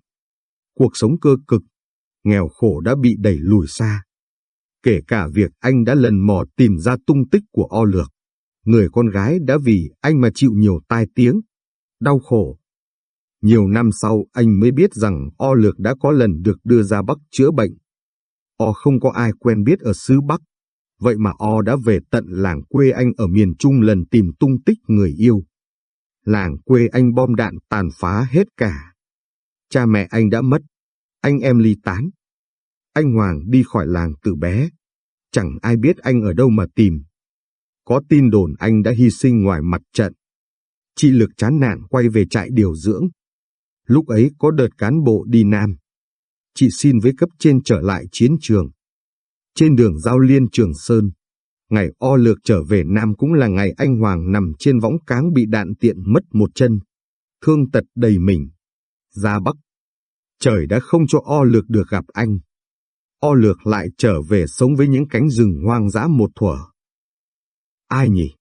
A: Cuộc sống cơ cực, nghèo khổ đã bị đẩy lùi xa. Kể cả việc anh đã lần mò tìm ra tung tích của O Lược. Người con gái đã vì anh mà chịu nhiều tai tiếng, đau khổ. Nhiều năm sau anh mới biết rằng O Lược đã có lần được đưa ra Bắc chữa bệnh. O không có ai quen biết ở xứ Bắc, vậy mà O đã về tận làng quê anh ở miền Trung lần tìm tung tích người yêu. Làng quê anh bom đạn tàn phá hết cả. Cha mẹ anh đã mất, anh em ly tán. Anh Hoàng đi khỏi làng từ bé, chẳng ai biết anh ở đâu mà tìm. Có tin đồn anh đã hy sinh ngoài mặt trận. Chị Lực chán nản quay về trại điều dưỡng. Lúc ấy có đợt cán bộ đi Nam. Chị xin với cấp trên trở lại chiến trường. Trên đường giao liên Trường Sơn, ngày o lược trở về Nam cũng là ngày anh Hoàng nằm trên võng cáng bị đạn tiện mất một chân. Thương tật đầy mình. Ra Bắc. Trời đã không cho o lược được gặp anh. O lược lại trở về sống với những cánh rừng hoang dã một thuở. Ai nhỉ?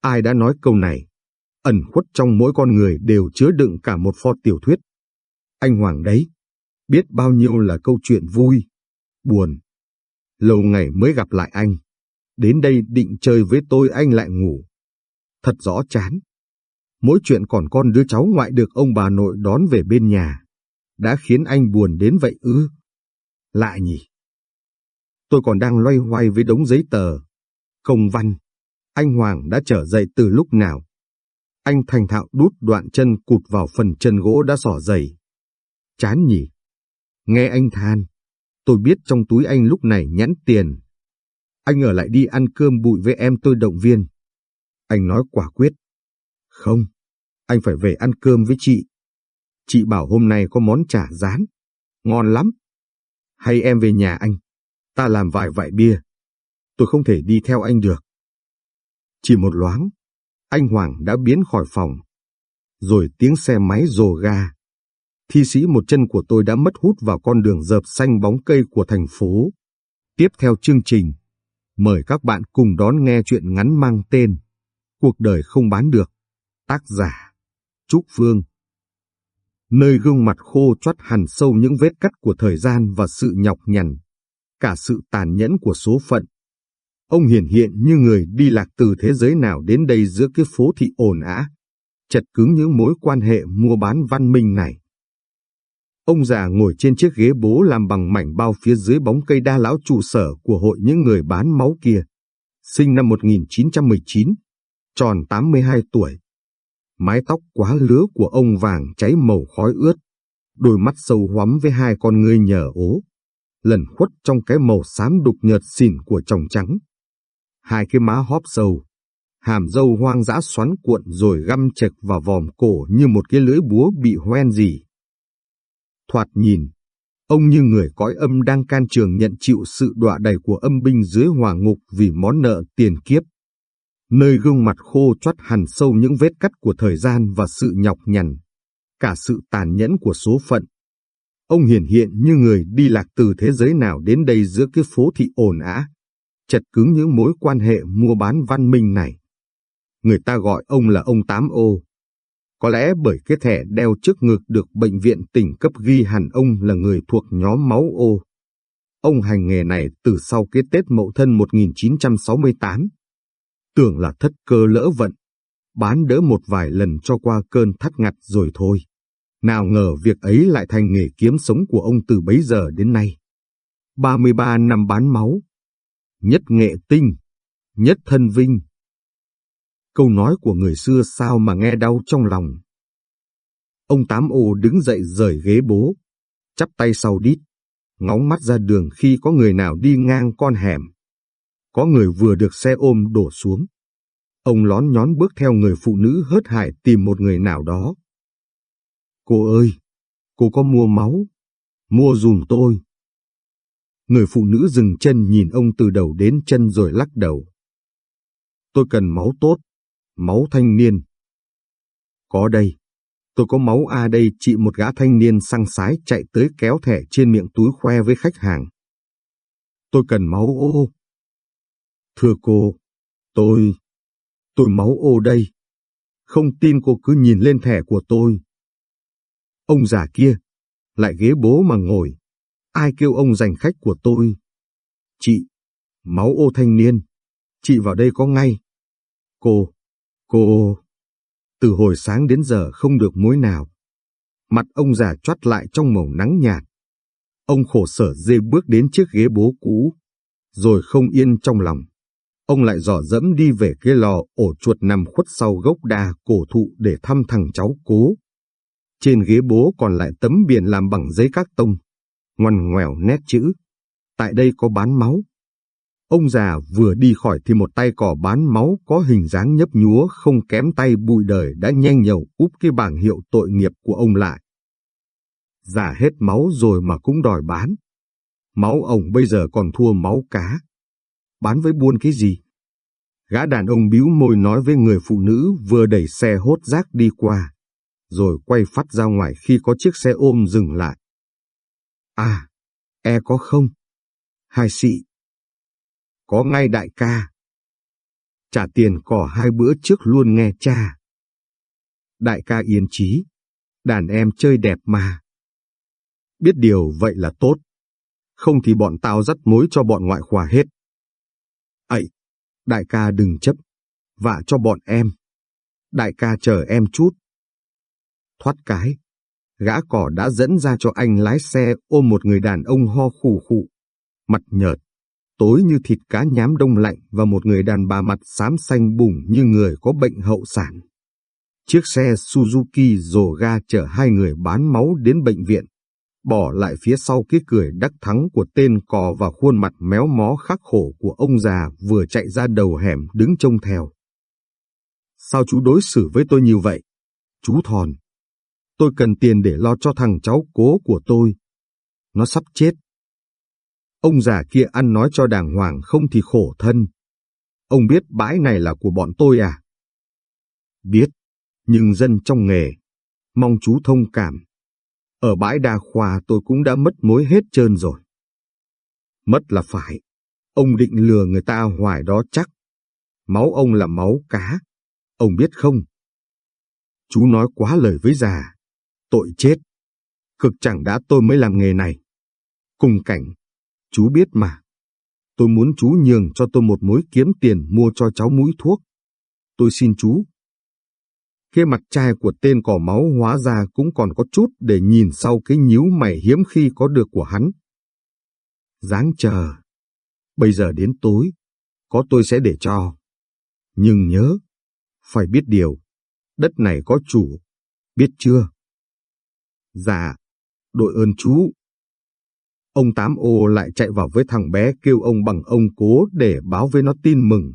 A: Ai đã nói câu này? Ẩn khuất trong mỗi con người đều chứa đựng cả một pho tiểu thuyết. Anh Hoàng đấy, biết bao nhiêu là câu chuyện vui, buồn. Lâu ngày mới gặp lại anh. Đến đây định chơi với tôi anh lại ngủ. Thật rõ chán. Mỗi chuyện còn con đứa cháu ngoại được ông bà nội đón về bên nhà. Đã khiến anh buồn đến vậy ư? Lạ nhỉ? Tôi còn đang loay hoay với đống giấy tờ, công văn, anh Hoàng đã trở dậy từ lúc nào? Anh thành thạo đút đoạn chân cụt vào phần chân gỗ đã sỏ dày. Chán nhỉ? Nghe anh than. Tôi biết trong túi anh lúc này nhãn tiền. Anh ở lại đi ăn cơm bụi với em tôi động viên. Anh nói quả quyết. Không, anh phải về ăn cơm với chị. Chị bảo hôm nay có món chả rán. Ngon lắm. Hay em về nhà anh. Ta làm vài vại bia. Tôi không thể đi theo anh được. Chỉ một loáng, anh Hoàng đã biến khỏi phòng. Rồi tiếng xe máy rồ ga. Thi sĩ một chân của tôi đã mất hút vào con đường dợp xanh bóng cây của thành phố. Tiếp theo chương trình, mời các bạn cùng đón nghe chuyện ngắn mang tên Cuộc đời không bán được. Tác giả Trúc Phương Nơi gương mặt khô choắt hằn sâu những vết cắt của thời gian và sự nhọc nhằn, cả sự tàn nhẫn của số phận, Ông hiển hiện như người đi lạc từ thế giới nào đến đây giữa cái phố thị ồn ã. chật cứng những mối quan hệ mua bán văn minh này. Ông già ngồi trên chiếc ghế bố làm bằng mảnh bao phía dưới bóng cây đa lão trụ sở của hội những người bán máu kia. Sinh năm 1919, tròn 82 tuổi. Mái tóc quá lứa của ông vàng cháy màu khói ướt, đôi mắt sâu hoắm với hai con ngươi nhờ ố, lần khuất trong cái màu xám đục nhợt xỉn của chồng trắng. Hai cái má hóp sâu, hàm dâu hoang dã xoắn cuộn rồi găm chệch vào vòm cổ như một cái lưỡi búa bị hoen dỉ. Thoạt nhìn, ông như người cõi âm đang can trường nhận chịu sự đọa đầy của âm binh dưới hỏa ngục vì món nợ tiền kiếp. Nơi gương mặt khô choắt hằn sâu những vết cắt của thời gian và sự nhọc nhằn, cả sự tàn nhẫn của số phận. Ông hiển hiện như người đi lạc từ thế giới nào đến đây giữa cái phố thị ồn ã, chật cứng những mối quan hệ mua bán văn minh này. Người ta gọi ông là ông Tám Ô, có lẽ bởi cái thẻ đeo trước ngực được bệnh viện tỉnh cấp ghi hẳn ông là người thuộc nhóm máu ô. Ông hành nghề này từ sau cái Tết Mậu Thân 1968. Tưởng là thất cơ lỡ vận, bán đỡ một vài lần cho qua cơn thắt ngặt rồi thôi. Nào ngờ việc ấy lại thành nghề kiếm sống của ông từ bấy giờ đến nay. 33 năm bán máu. Nhất nghệ tinh, nhất thân vinh, Câu nói của người xưa sao mà nghe đau trong lòng. Ông Tám Ô đứng dậy rời ghế bố, chắp tay sau đít, ngóng mắt ra đường khi có người nào đi ngang con hẻm. Có người vừa được xe ôm đổ xuống. Ông lón nhón bước theo người phụ nữ hớt hải tìm một người nào đó. Cô ơi, cô có mua máu, mua dùm tôi. Người phụ nữ dừng chân nhìn ông từ đầu đến chân rồi lắc đầu. Tôi cần máu tốt, máu thanh niên. Có đây, tôi có máu A đây chị một gã thanh niên sang sái chạy tới kéo thẻ trên miệng túi khoe với khách hàng. Tôi cần máu ô. Thưa cô, tôi, tôi máu ô đây. Không tin cô cứ nhìn lên thẻ của tôi. Ông già kia, lại ghế bố mà ngồi. Ai kêu ông giành khách của tôi? Chị, máu ô thanh niên. Chị vào đây có ngay. Cô, Cô... Từ hồi sáng đến giờ không được mối nào. Mặt ông già choắt lại trong màu nắng nhạt. Ông khổ sở dê bước đến chiếc ghế bố cũ, rồi không yên trong lòng. Ông lại dò dẫm đi về cái lò ổ chuột nằm khuất sau gốc đa cổ thụ để thăm thằng cháu cố. Trên ghế bố còn lại tấm biển làm bằng giấy các tông, ngoằn ngoèo nét chữ. Tại đây có bán máu. Ông già vừa đi khỏi thì một tay cỏ bán máu có hình dáng nhấp nhúa không kém tay bụi đời đã nhanh nhầu úp cái bảng hiệu tội nghiệp của ông lại. Giả hết máu rồi mà cũng đòi bán. Máu ông bây giờ còn thua máu cá. Bán với buôn cái gì? Gã đàn ông bĩu môi nói với người phụ nữ vừa đẩy xe hốt rác đi qua, rồi quay phát ra ngoài khi có chiếc xe ôm dừng lại. À, e có không? Hai xị, có ngay đại ca. Trả tiền cỏ hai bữa trước luôn nghe cha. Đại ca yên trí, đàn em chơi đẹp mà. Biết điều vậy là tốt, không thì bọn tao dắt mối cho bọn ngoại khóa hết. Ấy, đại ca đừng chấp, vạ cho bọn em. Đại ca chờ em chút. Thoát cái, gã cỏ đã dẫn ra cho anh lái xe ôm một người đàn ông ho khủ khụ, mặt nhợt, tối như thịt cá nhám đông lạnh và một người đàn bà mặt xám xanh bùng như người có bệnh hậu sản. Chiếc xe Suzuki rồ ga chở hai người bán máu đến bệnh viện, bỏ lại phía sau cái cười đắc thắng của tên cò và khuôn mặt méo mó khắc khổ của ông già vừa chạy ra đầu hẻm đứng trông theo. Sao chú đối xử với tôi như vậy? Chú thòn. Tôi cần tiền để lo cho thằng cháu cố của tôi. Nó sắp chết Ông già kia ăn nói cho đàng hoàng không thì khổ thân. Ông biết bãi này là của bọn tôi à? Biết, nhưng dân trong nghề. Mong chú thông cảm. Ở bãi đa khoa tôi cũng đã mất mối hết trơn rồi. Mất là phải. Ông định lừa người ta hoài đó chắc. Máu ông là máu cá. Ông biết không? Chú nói quá lời với già. Tội chết. Cực chẳng đã tôi mới làm nghề này. Cùng cảnh, Chú biết mà. Tôi muốn chú nhường cho tôi một mối kiếm tiền mua cho cháu mũi thuốc. Tôi xin chú. Cái mặt trai của tên cỏ máu hóa ra cũng còn có chút để nhìn sau cái nhíu mày hiếm khi có được của hắn. Dáng chờ. Bây giờ đến tối, có tôi sẽ để cho. Nhưng nhớ, phải biết điều, đất này có chủ, biết chưa? Dạ, đội ơn chú. Ông Tám ô lại chạy vào với thằng bé kêu ông bằng ông cố để báo với nó tin mừng.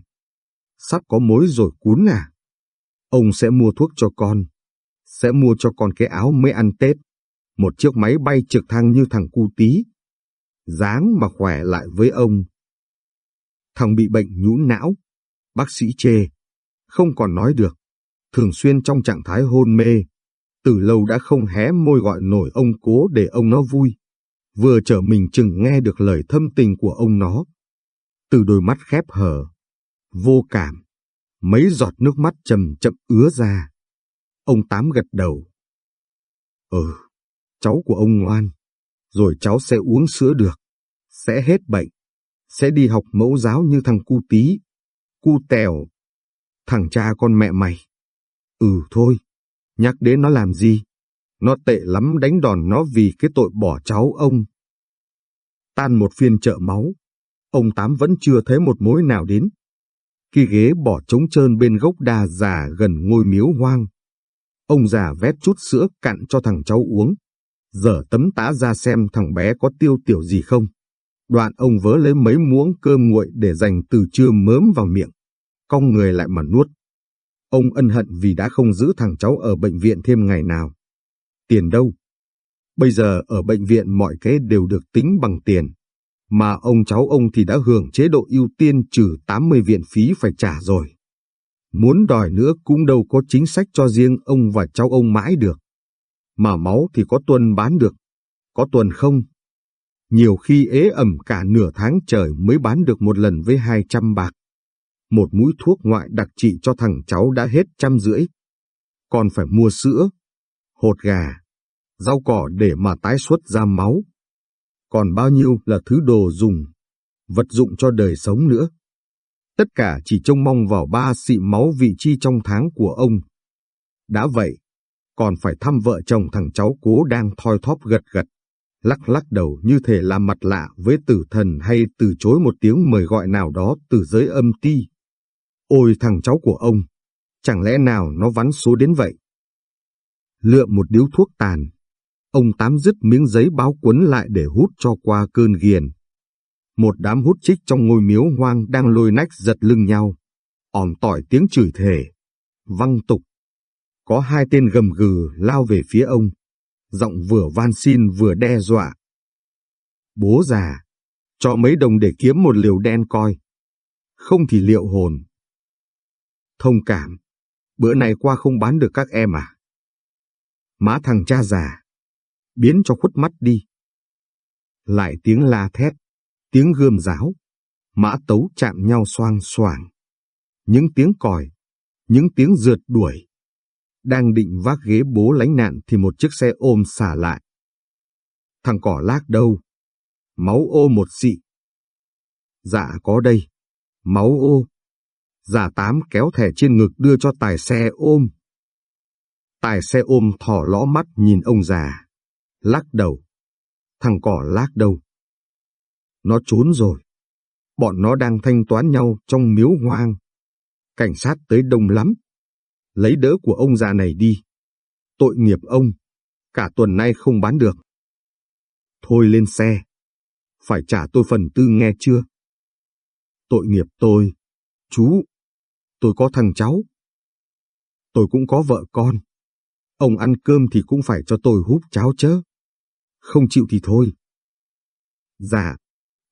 A: Sắp có mối rồi cún à? Ông sẽ mua thuốc cho con. Sẽ mua cho con cái áo mới ăn Tết. Một chiếc máy bay trực thăng như thằng cu tí. dáng mà khỏe lại với ông. Thằng bị bệnh nhũn não. Bác sĩ chê. Không còn nói được. Thường xuyên trong trạng thái hôn mê. Từ lâu đã không hé môi gọi nổi ông cố để ông nó vui. Vừa trở mình chừng nghe được lời thâm tình của ông nó. Từ đôi mắt khép hờ. Vô cảm mấy giọt nước mắt chậm chậm ứa ra. Ông Tám gật đầu. Ừ, cháu của ông ngoan, rồi cháu sẽ uống sữa được, sẽ hết bệnh, sẽ đi học mẫu giáo như thằng cu tí, cu tèo, thằng cha con mẹ mày. Ừ thôi, nhắc đến nó làm gì? Nó tệ lắm đánh đòn nó vì cái tội bỏ cháu ông. Tan một phiên chợ máu, ông Tám vẫn chưa thấy một mối nào đến khi ghế bỏ trống trơn bên gốc đa già gần ngôi miếu hoang. Ông già vét chút sữa cặn cho thằng cháu uống, dở tấm tã ra xem thằng bé có tiêu tiểu gì không. Đoạn ông vớ lấy mấy muỗng cơm nguội để dành từ trưa mớm vào miệng, cong người lại mà nuốt. Ông ân hận vì đã không giữ thằng cháu ở bệnh viện thêm ngày nào. Tiền đâu? Bây giờ ở bệnh viện mọi cái đều được tính bằng tiền mà ông cháu ông thì đã hưởng chế độ ưu tiên trừ 80 viện phí phải trả rồi. Muốn đòi nữa cũng đâu có chính sách cho riêng ông và cháu ông mãi được. Mà máu thì có tuần bán được, có tuần không. Nhiều khi ế ẩm cả nửa tháng trời mới bán được một lần với 200 bạc. Một mũi thuốc ngoại đặc trị cho thằng cháu đã hết trăm rưỡi. Còn phải mua sữa, hột gà, rau cỏ để mà tái xuất ra máu còn bao nhiêu là thứ đồ dùng, vật dụng cho đời sống nữa. Tất cả chỉ trông mong vào ba xị máu vị chi trong tháng của ông. Đã vậy, còn phải thăm vợ chồng thằng cháu cố đang thoi thóp gật gật, lắc lắc đầu như thể làm mặt lạ với tử thần hay từ chối một tiếng mời gọi nào đó từ giới âm ti. Ôi thằng cháu của ông, chẳng lẽ nào nó vắn số đến vậy? Lượm một điếu thuốc tàn, Ông Tám dứt miếng giấy báo quấn lại để hút cho qua cơn ghiền. Một đám hút chích trong ngôi miếu hoang đang lôi nách giật lưng nhau. ỏm tỏi tiếng chửi thề. Văng tục. Có hai tên gầm gừ lao về phía ông. Giọng vừa van xin vừa đe dọa. Bố già, cho mấy đồng để kiếm một liều đen coi. Không thì liệu hồn. Thông cảm, bữa này qua không bán được các em à? Má thằng cha già, biến cho khuất mắt đi. Lại tiếng la thét, tiếng gươm giáo, mã tấu chạm nhau xoang xoàng. Những tiếng còi, những tiếng rượt đuổi. Đang định vác ghế bố lánh nạn thì một chiếc xe ôm xả lại. Thằng cỏ lác đâu? Máu ô một xị. Dạ có đây. Máu ô. Giả tám kéo thẻ trên ngực đưa cho tài xe ôm. Tài xe ôm thỏ lõ mắt nhìn ông già lắc đầu. Thằng cỏ lắc đâu Nó trốn rồi. Bọn nó đang thanh toán nhau trong miếu hoang. Cảnh sát tới đông lắm. Lấy đỡ của ông già này đi. Tội nghiệp ông. Cả tuần nay không bán được. Thôi lên xe. Phải trả tôi phần tư nghe chưa? Tội nghiệp tôi. Chú. Tôi có thằng cháu. Tôi cũng có vợ con. Ông ăn cơm thì cũng phải cho tôi húp cháo chớ không chịu thì thôi. Dạ,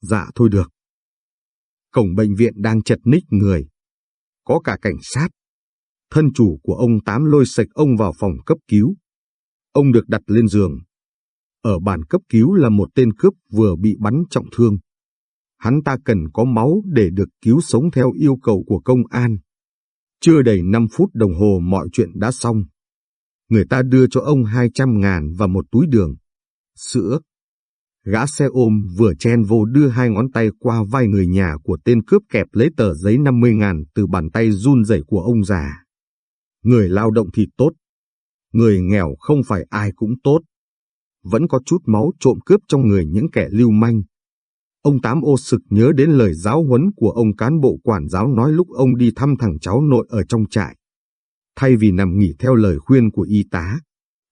A: dạ thôi được. Cổng bệnh viện đang chật ních người. Có cả cảnh sát. Thân chủ của ông Tám lôi sạch ông vào phòng cấp cứu. Ông được đặt lên giường. Ở bàn cấp cứu là một tên cướp vừa bị bắn trọng thương. Hắn ta cần có máu để được cứu sống theo yêu cầu của công an. Chưa đầy 5 phút đồng hồ mọi chuyện đã xong. Người ta đưa cho ông 200 ngàn và một túi đường sữa. Gã xe ôm vừa chen vô đưa hai ngón tay qua vai người nhà của tên cướp kẹp lấy tờ giấy 50 ngàn từ bàn tay run rẩy của ông già. Người lao động thì tốt, người nghèo không phải ai cũng tốt. Vẫn có chút máu trộm cướp trong người những kẻ lưu manh. Ông Tám ô sực nhớ đến lời giáo huấn của ông cán bộ quản giáo nói lúc ông đi thăm thằng cháu nội ở trong trại. Thay vì nằm nghỉ theo lời khuyên của y tá,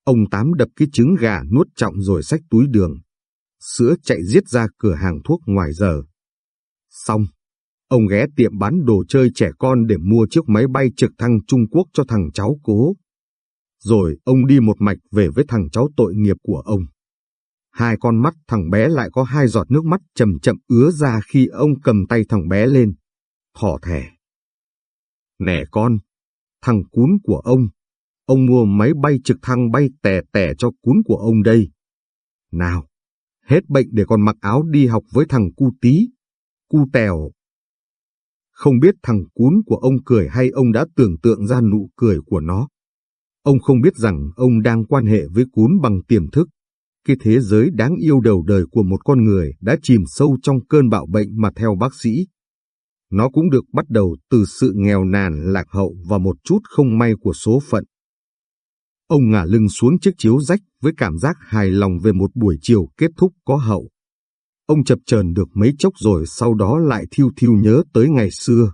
A: ông Tám đập cái trứng gà nuốt trọng rồi xách túi đường. Sữa chạy giết ra cửa hàng thuốc ngoài giờ. Xong, ông ghé tiệm bán đồ chơi trẻ con để mua chiếc máy bay trực thăng Trung Quốc cho thằng cháu cố. Rồi ông đi một mạch về với thằng cháu tội nghiệp của ông. Hai con mắt thằng bé lại có hai giọt nước mắt chậm chậm ứa ra khi ông cầm tay thằng bé lên. Thỏ thẻ. Nè con, thằng cún của ông, ông mua máy bay trực thăng bay tè tè cho cún của ông đây. Nào, hết bệnh để con mặc áo đi học với thằng cu tí, cu tèo. Không biết thằng cún của ông cười hay ông đã tưởng tượng ra nụ cười của nó. Ông không biết rằng ông đang quan hệ với cún bằng tiềm thức. Cái thế giới đáng yêu đầu đời của một con người đã chìm sâu trong cơn bạo bệnh mà theo bác sĩ. Nó cũng được bắt đầu từ sự nghèo nàn lạc hậu và một chút không may của số phận. Ông ngả lưng xuống chiếc chiếu rách với cảm giác hài lòng về một buổi chiều kết thúc có hậu. Ông chập chờn được mấy chốc rồi sau đó lại thiêu thiêu nhớ tới ngày xưa.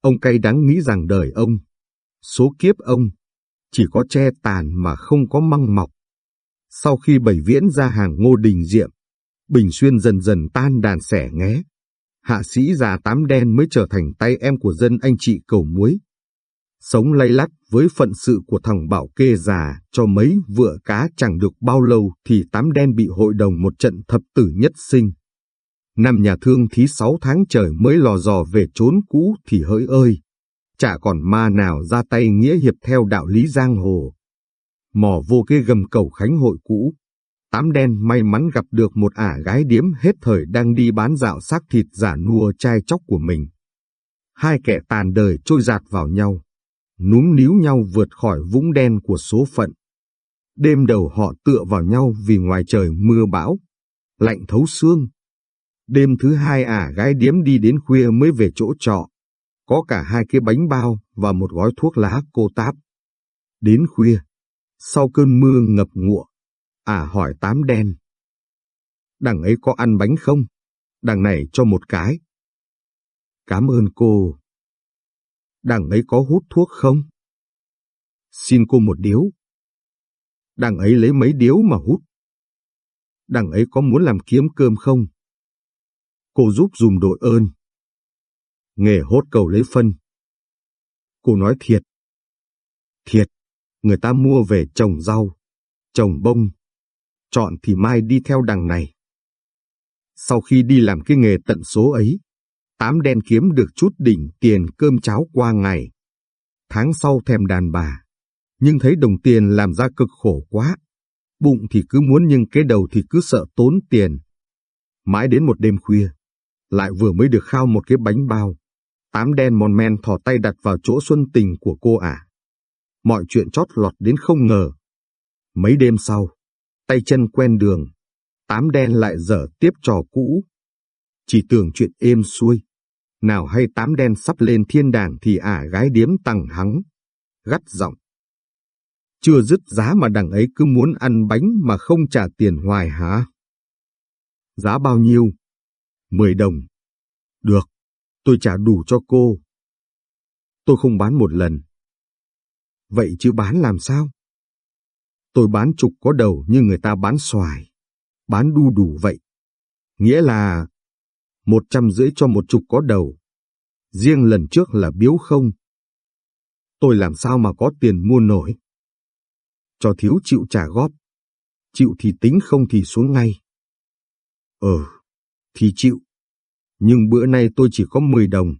A: Ông cay đắng nghĩ rằng đời ông, số kiếp ông, chỉ có che tàn mà không có măng mọc. Sau khi bảy viễn ra hàng ngô đình diệm, Bình Xuyên dần dần tan đàn sẻ nghé. Hạ sĩ già tám đen mới trở thành tay em của dân anh chị cầu muối. Sống lay lắt với phận sự của thằng bảo kê già cho mấy vựa cá chẳng được bao lâu thì tám đen bị hội đồng một trận thập tử nhất sinh. Năm nhà thương thí sáu tháng trời mới lò dò về trốn cũ thì hỡi ơi, chả còn ma nào ra tay nghĩa hiệp theo đạo lý giang hồ. Mò vô cái gầm cầu khánh hội cũ, tám đen may mắn gặp được một ả gái điếm hết thời đang đi bán dạo xác thịt giả nua chai chóc của mình. Hai kẻ tàn đời trôi giạt vào nhau, núm níu nhau vượt khỏi vũng đen của số phận. Đêm đầu họ tựa vào nhau vì ngoài trời mưa bão, lạnh thấu xương. Đêm thứ hai ả gái điếm đi đến khuya mới về chỗ trọ, có cả hai cái bánh bao và một gói thuốc lá cô táp. Đến khuya, sau cơn mưa ngập ngụa, à hỏi tám đen. Đằng ấy có ăn bánh không? Đằng này cho một cái. Cảm ơn cô. Đằng ấy có hút thuốc không? Xin cô một điếu. Đằng ấy lấy mấy điếu mà hút. Đằng ấy có muốn làm kiếm cơm không? Cô giúp dùm đội ơn nghề hốt cầu lấy phân. Cô nói thiệt. Thiệt, người ta mua về trồng rau, trồng bông, chọn thì mai đi theo đằng này. Sau khi đi làm cái nghề tận số ấy, tám đen kiếm được chút đỉnh tiền cơm cháo qua ngày. Tháng sau thèm đàn bà, nhưng thấy đồng tiền làm ra cực khổ quá. Bụng thì cứ muốn nhưng cái đầu thì cứ sợ tốn tiền. Mãi đến một đêm khuya, lại vừa mới được khao một cái bánh bao. Tám đen mòn men thò tay đặt vào chỗ xuân tình của cô ả. Mọi chuyện chót lọt đến không ngờ. Mấy đêm sau, tay chân quen đường, tám đen lại dở tiếp trò cũ. Chỉ tưởng chuyện êm xuôi. Nào hay tám đen sắp lên thiên đàng thì ả gái điếm tăng hắng, gắt giọng. Chưa dứt giá mà đằng ấy cứ muốn ăn bánh mà không trả tiền hoài hả? Giá bao nhiêu? Mười đồng. Được tôi trả đủ cho cô. Tôi không bán một lần. Vậy chứ bán làm sao? Tôi bán trục có đầu như người ta bán xoài, bán đu đủ vậy. Nghĩa là một trăm rưỡi cho một trục có đầu. Riêng lần trước là biếu không. Tôi làm sao mà có tiền mua nổi. Cho thiếu chịu trả góp. Chịu thì tính không thì xuống ngay. Ờ, thì chịu nhưng bữa nay tôi chỉ có 10 đồng.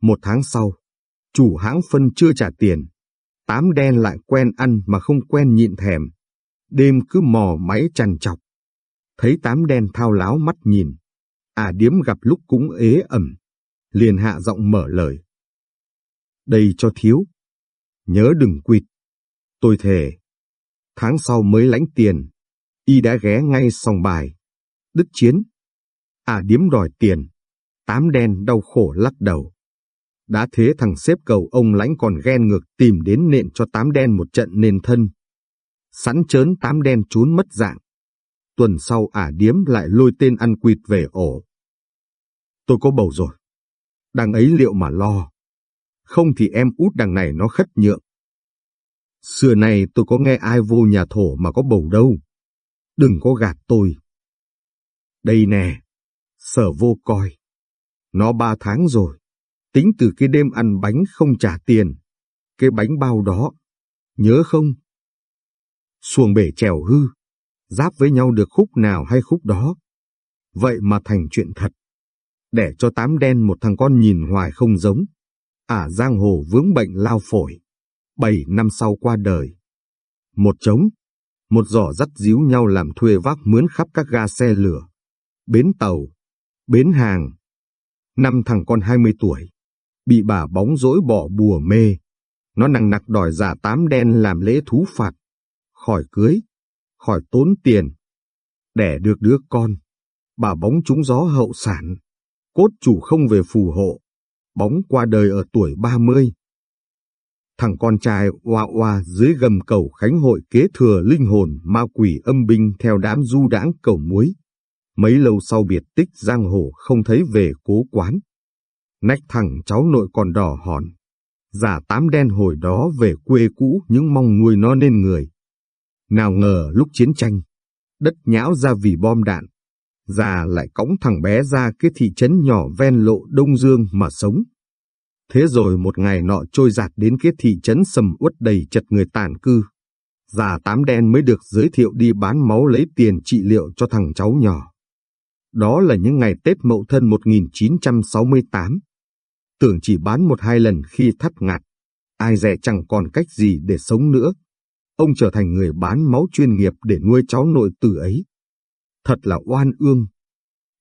A: Một tháng sau, chủ hãng phân chưa trả tiền. Tám đen lại quen ăn mà không quen nhịn thèm. Đêm cứ mò máy chằn chọc. Thấy tám đen thao láo mắt nhìn. À điếm gặp lúc cũng ế ẩm. Liền hạ giọng mở lời. Đây cho thiếu. Nhớ đừng quỵt. Tôi thề. Tháng sau mới lãnh tiền. Y đã ghé ngay sòng bài. Đứt chiến à điếm đòi tiền. Tám đen đau khổ lắc đầu. Đã thế thằng xếp cầu ông lãnh còn ghen ngược tìm đến nện cho tám đen một trận nền thân. Sẵn chớn tám đen trốn mất dạng. Tuần sau ả điếm lại lôi tên ăn quỵt về ổ. Tôi có bầu rồi. Đằng ấy liệu mà lo. Không thì em út đằng này nó khất nhượng. Xưa này tôi có nghe ai vô nhà thổ mà có bầu đâu. Đừng có gạt tôi. Đây nè, sở vô coi. Nó ba tháng rồi. Tính từ cái đêm ăn bánh không trả tiền. Cái bánh bao đó. Nhớ không? Xuồng bể trèo hư. Giáp với nhau được khúc nào hay khúc đó. Vậy mà thành chuyện thật. Để cho tám đen một thằng con nhìn hoài không giống. Ả à, giang hồ vướng bệnh lao phổi. Bảy năm sau qua đời. Một trống, một giỏ dắt díu nhau làm thuê vác mướn khắp các ga xe lửa, bến tàu, bến hàng. Năm thằng con 20 tuổi, bị bà bóng rỗi bỏ bùa mê. Nó nặng nặc đòi giả tám đen làm lễ thú phạt, khỏi cưới, khỏi tốn tiền. Đẻ được đứa con, bà bóng trúng gió hậu sản, cốt chủ không về phù hộ, bóng qua đời ở tuổi 30. Thằng con trai oa oa dưới gầm cầu khánh hội kế thừa linh hồn ma quỷ âm binh theo đám du đãng cầu muối. Mấy lâu sau biệt tích giang hồ không thấy về cố quán. Nách thằng cháu nội còn đỏ hòn. Giả tám đen hồi đó về quê cũ những mong nuôi nó nên người. Nào ngờ lúc chiến tranh, đất nhão ra vì bom đạn. Già lại cõng thằng bé ra cái thị trấn nhỏ ven lộ Đông Dương mà sống. Thế rồi một ngày nọ trôi giạt đến cái thị trấn sầm uất đầy chật người tàn cư. Già tám đen mới được giới thiệu đi bán máu lấy tiền trị liệu cho thằng cháu nhỏ. Đó là những ngày Tết Mậu Thân 1968. Tưởng chỉ bán một hai lần khi thắt ngạt, ai dè chẳng còn cách gì để sống nữa. Ông trở thành người bán máu chuyên nghiệp để nuôi cháu nội tử ấy. Thật là oan ương.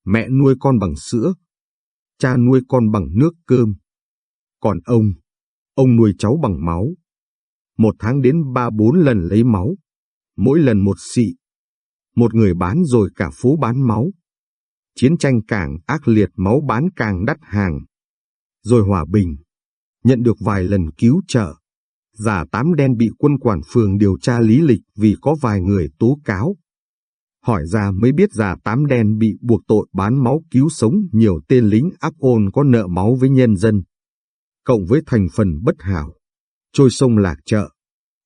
A: Mẹ nuôi con bằng sữa, cha nuôi con bằng nước cơm. Còn ông, ông nuôi cháu bằng máu. Một tháng đến ba bốn lần lấy máu, mỗi lần một xị. Một người bán rồi cả phố bán máu. Chiến tranh càng ác liệt máu bán càng đắt hàng. Rồi hòa bình, nhận được vài lần cứu trợ. Giả tám đen bị quân quản phường điều tra lý lịch vì có vài người tố cáo. Hỏi ra mới biết giả tám đen bị buộc tội bán máu cứu sống nhiều tên lính áp ôn có nợ máu với nhân dân cộng với thành phần bất hảo, trôi sông lạc chợ,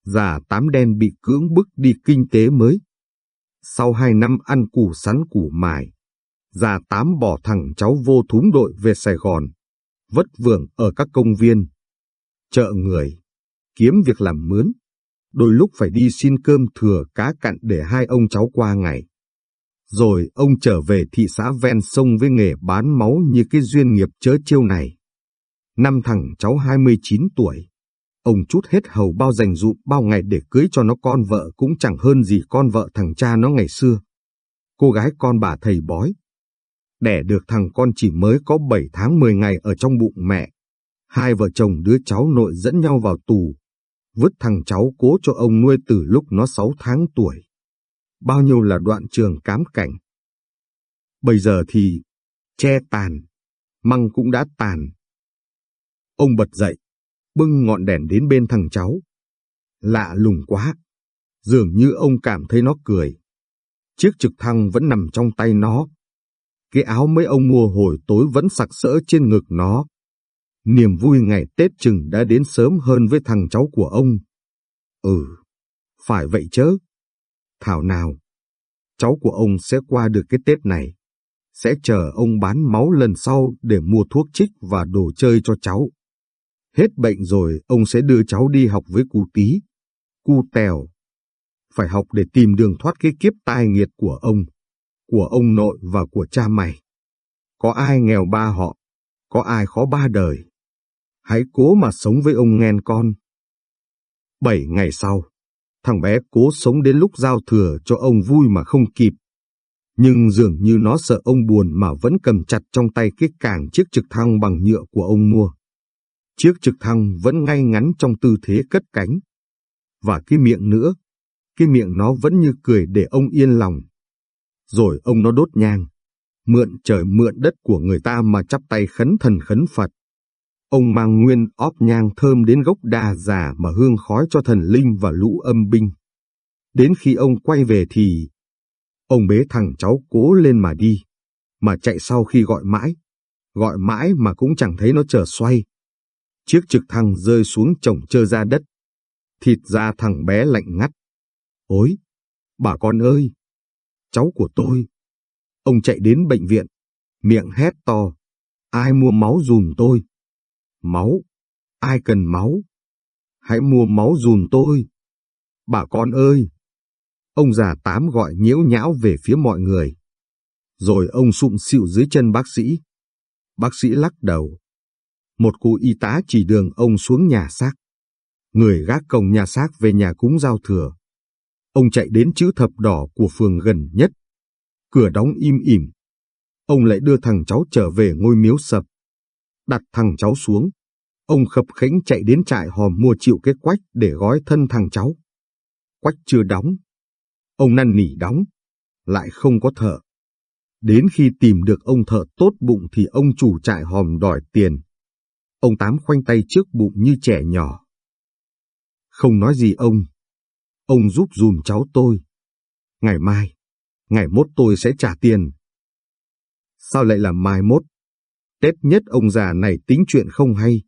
A: già tám đen bị cưỡng bức đi kinh tế mới. Sau hai năm ăn củ sắn củ mài, già tám bỏ thằng cháu vô thúng đội về Sài Gòn, vất vưởng ở các công viên, chợ người, kiếm việc làm mướn, đôi lúc phải đi xin cơm thừa cá cặn để hai ông cháu qua ngày. Rồi ông trở về thị xã ven sông với nghề bán máu như cái duyên nghiệp chớ chiêu này. Năm thằng cháu 29 tuổi. Ông chút hết hầu bao dành dụ bao ngày để cưới cho nó con vợ cũng chẳng hơn gì con vợ thằng cha nó ngày xưa. Cô gái con bà thầy bói. Đẻ được thằng con chỉ mới có 7 tháng 10 ngày ở trong bụng mẹ. Hai vợ chồng đứa cháu nội dẫn nhau vào tù. Vứt thằng cháu cố cho ông nuôi từ lúc nó 6 tháng tuổi. Bao nhiêu là đoạn trường cám cảnh. Bây giờ thì che tàn, măng cũng đã tàn, Ông bật dậy, bưng ngọn đèn đến bên thằng cháu. Lạ lùng quá, dường như ông cảm thấy nó cười. Chiếc trực thăng vẫn nằm trong tay nó. Cái áo mấy ông mua hồi tối vẫn sặc sỡ trên ngực nó. Niềm vui ngày Tết chừng đã đến sớm hơn với thằng cháu của ông. Ừ, phải vậy chớ. Thảo nào, cháu của ông sẽ qua được cái Tết này. Sẽ chờ ông bán máu lần sau để mua thuốc chích và đồ chơi cho cháu. Hết bệnh rồi, ông sẽ đưa cháu đi học với cu tí, cu tèo. Phải học để tìm đường thoát cái kiếp tai nghiệt của ông, của ông nội và của cha mày. Có ai nghèo ba họ, có ai khó ba đời. Hãy cố mà sống với ông nghen con. Bảy ngày sau, thằng bé cố sống đến lúc giao thừa cho ông vui mà không kịp. Nhưng dường như nó sợ ông buồn mà vẫn cầm chặt trong tay cái càng chiếc trực thăng bằng nhựa của ông mua. Chiếc trực thăng vẫn ngay ngắn trong tư thế cất cánh. Và cái miệng nữa, cái miệng nó vẫn như cười để ông yên lòng. Rồi ông nó đốt nhang, mượn trời mượn đất của người ta mà chắp tay khấn thần khấn Phật. Ông mang nguyên óp nhang thơm đến gốc đa già mà hương khói cho thần linh và lũ âm binh. Đến khi ông quay về thì, ông bế thằng cháu cố lên mà đi, mà chạy sau khi gọi mãi, gọi mãi mà cũng chẳng thấy nó trở xoay. Chiếc trực thăng rơi xuống chồng trơ ra đất, thịt da thằng bé lạnh ngắt. Ôi, bà con ơi, cháu của tôi. Ông chạy đến bệnh viện, miệng hét to, ai mua máu dùm tôi. Máu, ai cần máu? Hãy mua máu dùm tôi. Bà con ơi! Ông già tám gọi nhiễu nhão về phía mọi người. Rồi ông sụm xịu dưới chân bác sĩ. Bác sĩ lắc đầu. Một cụ y tá chỉ đường ông xuống nhà xác. Người gác cổng nhà xác về nhà cúng giao thừa. Ông chạy đến chữ thập đỏ của phường gần nhất. Cửa đóng im ỉm. Ông lại đưa thằng cháu trở về ngôi miếu sập. Đặt thằng cháu xuống. Ông khập khẽnh chạy đến trại hòm mua chịu cái quách để gói thân thằng cháu. Quách chưa đóng. Ông năn nỉ đóng. Lại không có thợ. Đến khi tìm được ông thợ tốt bụng thì ông chủ trại hòm đòi tiền. Ông Tám khoanh tay trước bụng như trẻ nhỏ. Không nói gì ông. Ông giúp dùm cháu tôi. Ngày mai, ngày mốt tôi sẽ trả tiền. Sao lại là mai mốt? Tết nhất ông già này tính chuyện không hay.